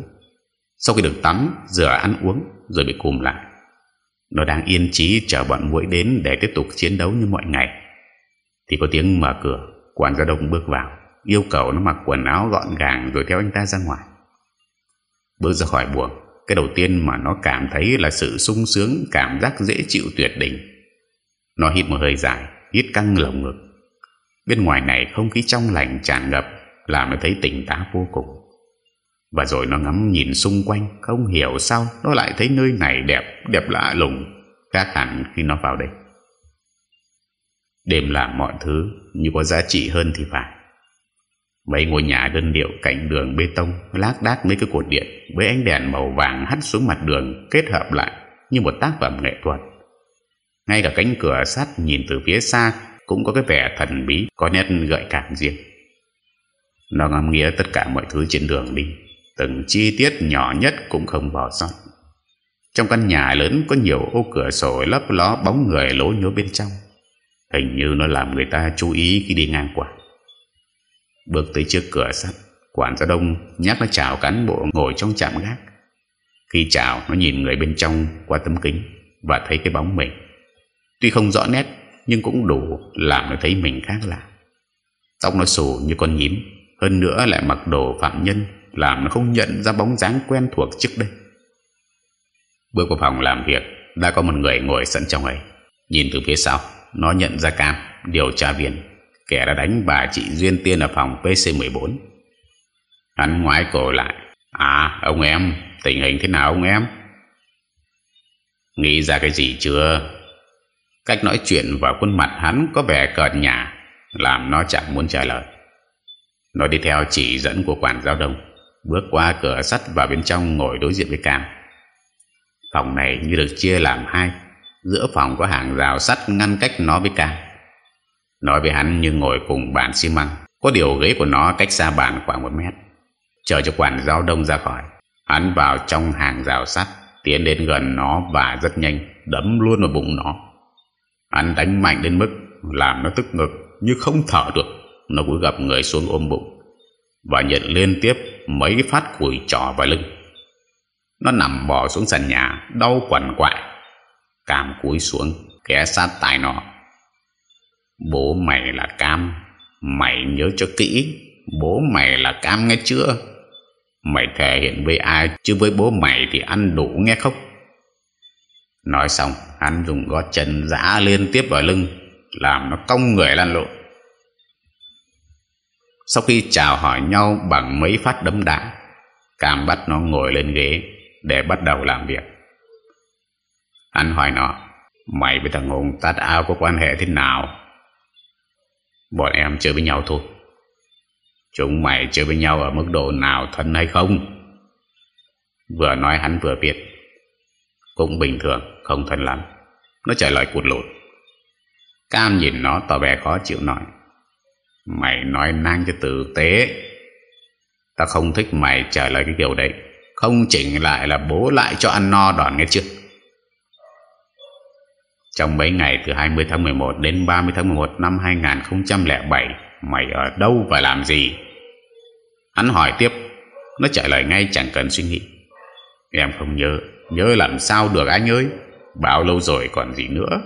Sau khi được tắm, rửa ăn uống, rồi bị cùm lại. Nó đang yên trí chờ bọn mũi đến để tiếp tục chiến đấu như mọi ngày. Thì có tiếng mở cửa Quản gia đông bước vào, Yêu cầu nó mặc quần áo gọn gàng Rồi theo anh ta ra ngoài. Bước ra khỏi buồng, Cái đầu tiên mà nó cảm thấy là sự sung sướng, Cảm giác dễ chịu tuyệt đỉnh. Nó hít một hơi dài, Hít căng lồng ngực. Bên ngoài này không khí trong lành tràn ngập, Làm nó thấy tỉnh táo vô cùng. Và rồi nó ngắm nhìn xung quanh, Không hiểu sao Nó lại thấy nơi này đẹp Đẹp lạ lùng. Khác hẳn khi nó vào đây. Đêm làm mọi thứ như có giá trị hơn thì phải. Mấy ngôi nhà đơn điệu cạnh đường bê tông Lác đác mấy cái cột điện Với ánh đèn màu vàng hắt xuống mặt đường Kết hợp lại như một tác phẩm nghệ thuật. Ngay cả cánh cửa sắt Nhìn từ phía xa Cũng có cái vẻ thần bí, Có nét gợi cảm riêng. Nó ngắm nghĩa tất cả mọi thứ trên đường đi, Từng chi tiết nhỏ nhất Cũng không bỏ sót. Trong căn nhà lớn có nhiều ô cửa sổ lấp ló bóng người lố nhố bên trong. Hình như nó làm người ta chú ý khi đi ngang qua. Bước tới trước cửa sắt, Quản gia đông nhắc nó chào cán bộ ngồi trong trạm gác. Khi chào, nó nhìn người bên trong qua tấm kính Và thấy cái bóng mình. Tuy không rõ nét, Nhưng cũng đủ làm nó thấy mình khác lạ. Tóc nó xù như con nhím, Hơn nữa lại mặc đồ phạm nhân, Làm nó không nhận ra bóng dáng quen thuộc trước đây. Bước vào phòng làm việc, Đã có một người ngồi sẵn trong ấy. Nhìn từ phía sau. Nó nhận ra Cam, Điều tra viên. Kẻ đã đánh bà chị Duyên Tiên ở phòng PC14 Hắn ngoái cổ lại. À ông em, Tình hình thế nào ông em? Nghĩ ra cái gì chưa? Cách nói chuyện và khuôn mặt hắn Có vẻ cợt nhả, Làm nó chẳng muốn trả lời. Nó đi theo chỉ dẫn của quản giao đông, Bước qua cửa sắt vào bên trong Ngồi đối diện với Cam. Phòng này như được chia làm hai. Giữa phòng có hàng rào sắt Ngăn cách nó với Cam Nói với hắn như ngồi cùng bàn xi măng. Có điều ghế của nó cách xa bàn khoảng một mét. Chờ cho quản giao đông ra khỏi, Hắn vào trong hàng rào sắt, Tiến đến gần nó và rất nhanh, Đấm luôn vào bụng nó. Hắn đánh mạnh đến mức Làm nó tức ngực như không thở được. Nó cúi gập người xuống ôm bụng Và nhận liên tiếp Mấy phát củi trỏ vào lưng. Nó nằm bò xuống sàn nhà, Đau quằn quại. Cam cúi xuống Ghé sát tai nó. Bố mày là Cam, Mày nhớ cho kỹ, Bố mày là Cam nghe chưa? Mày thể hiện với ai Chứ với bố mày thì ăn đủ nghe không? Nói xong, Hắn dùng gót chân giã liên tiếp vào lưng, Làm nó cong người lăn lộn. Sau khi chào hỏi nhau Bằng mấy phát đấm đá, Cam bắt nó ngồi lên ghế Để bắt đầu làm việc. Hắn hỏi nó, Mày với thằng Hùng tát ao có quan hệ thế nào? Bọn em chơi với nhau thôi. Chúng mày chơi với nhau ở mức độ nào thân hay không? Vừa nói hắn vừa biết. Cũng bình thường, Không thân lắm. Nó trả lời cuột lụt Cam nhìn nó tỏ vẻ khó chịu nói, Mày nói năng cho tử tế. Ta không thích mày trả lời cái kiểu đấy. Không chỉnh lại là bố lại cho ăn no đòn nghe chưa? Trong mấy ngày từ 20 tháng 11 đến 30 tháng 11 năm 2007 Mày ở đâu và làm gì? Hắn hỏi tiếp. Nó trả lời ngay chẳng cần suy nghĩ. Em không nhớ. Nhớ làm sao được anh ơi? Bao lâu rồi còn gì nữa?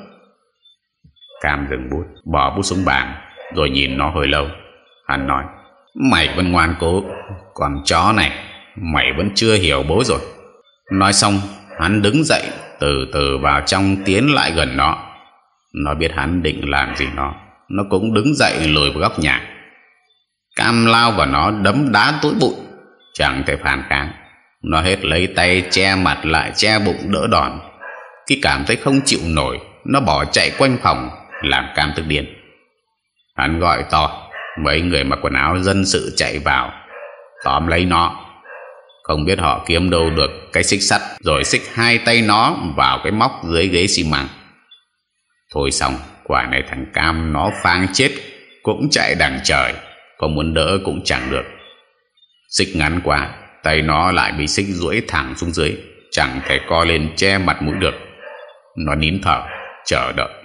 Cam dừng bút, Bỏ bút xuống bàn, Rồi nhìn nó hồi lâu. Hắn nói, Mày vẫn ngoan cố. Còn chó này, Mày vẫn chưa hiểu bố rồi. Nói xong, Hắn đứng dậy từ từ vào trong tiến lại gần nó. Nó biết hắn định làm gì nó. Nó cũng đứng dậy lùi vào góc nhà. Cam lao vào nó đấm đá túi bụi. Chẳng thể phản kháng. Nó hết lấy tay che mặt lại che bụng đỡ đòn. Khi cảm thấy không chịu nổi, Nó bỏ chạy quanh phòng, Làm cam tức điên. Hắn gọi to, Mấy người mặc quần áo dân sự chạy vào. Tóm lấy nó không biết họ kiếm đâu được cái xích sắt, Rồi xích hai tay nó vào cái móc dưới ghế xi măng. Thôi xong, Quả này thằng Cam nó phang chết, Cũng chạy đằng trời Còn muốn đỡ cũng chẳng được. Xích ngắn quá, Tay nó lại bị xích duỗi thẳng xuống dưới, Chẳng thể co lên che mặt mũi được. Nó nín thở, Chờ đợi.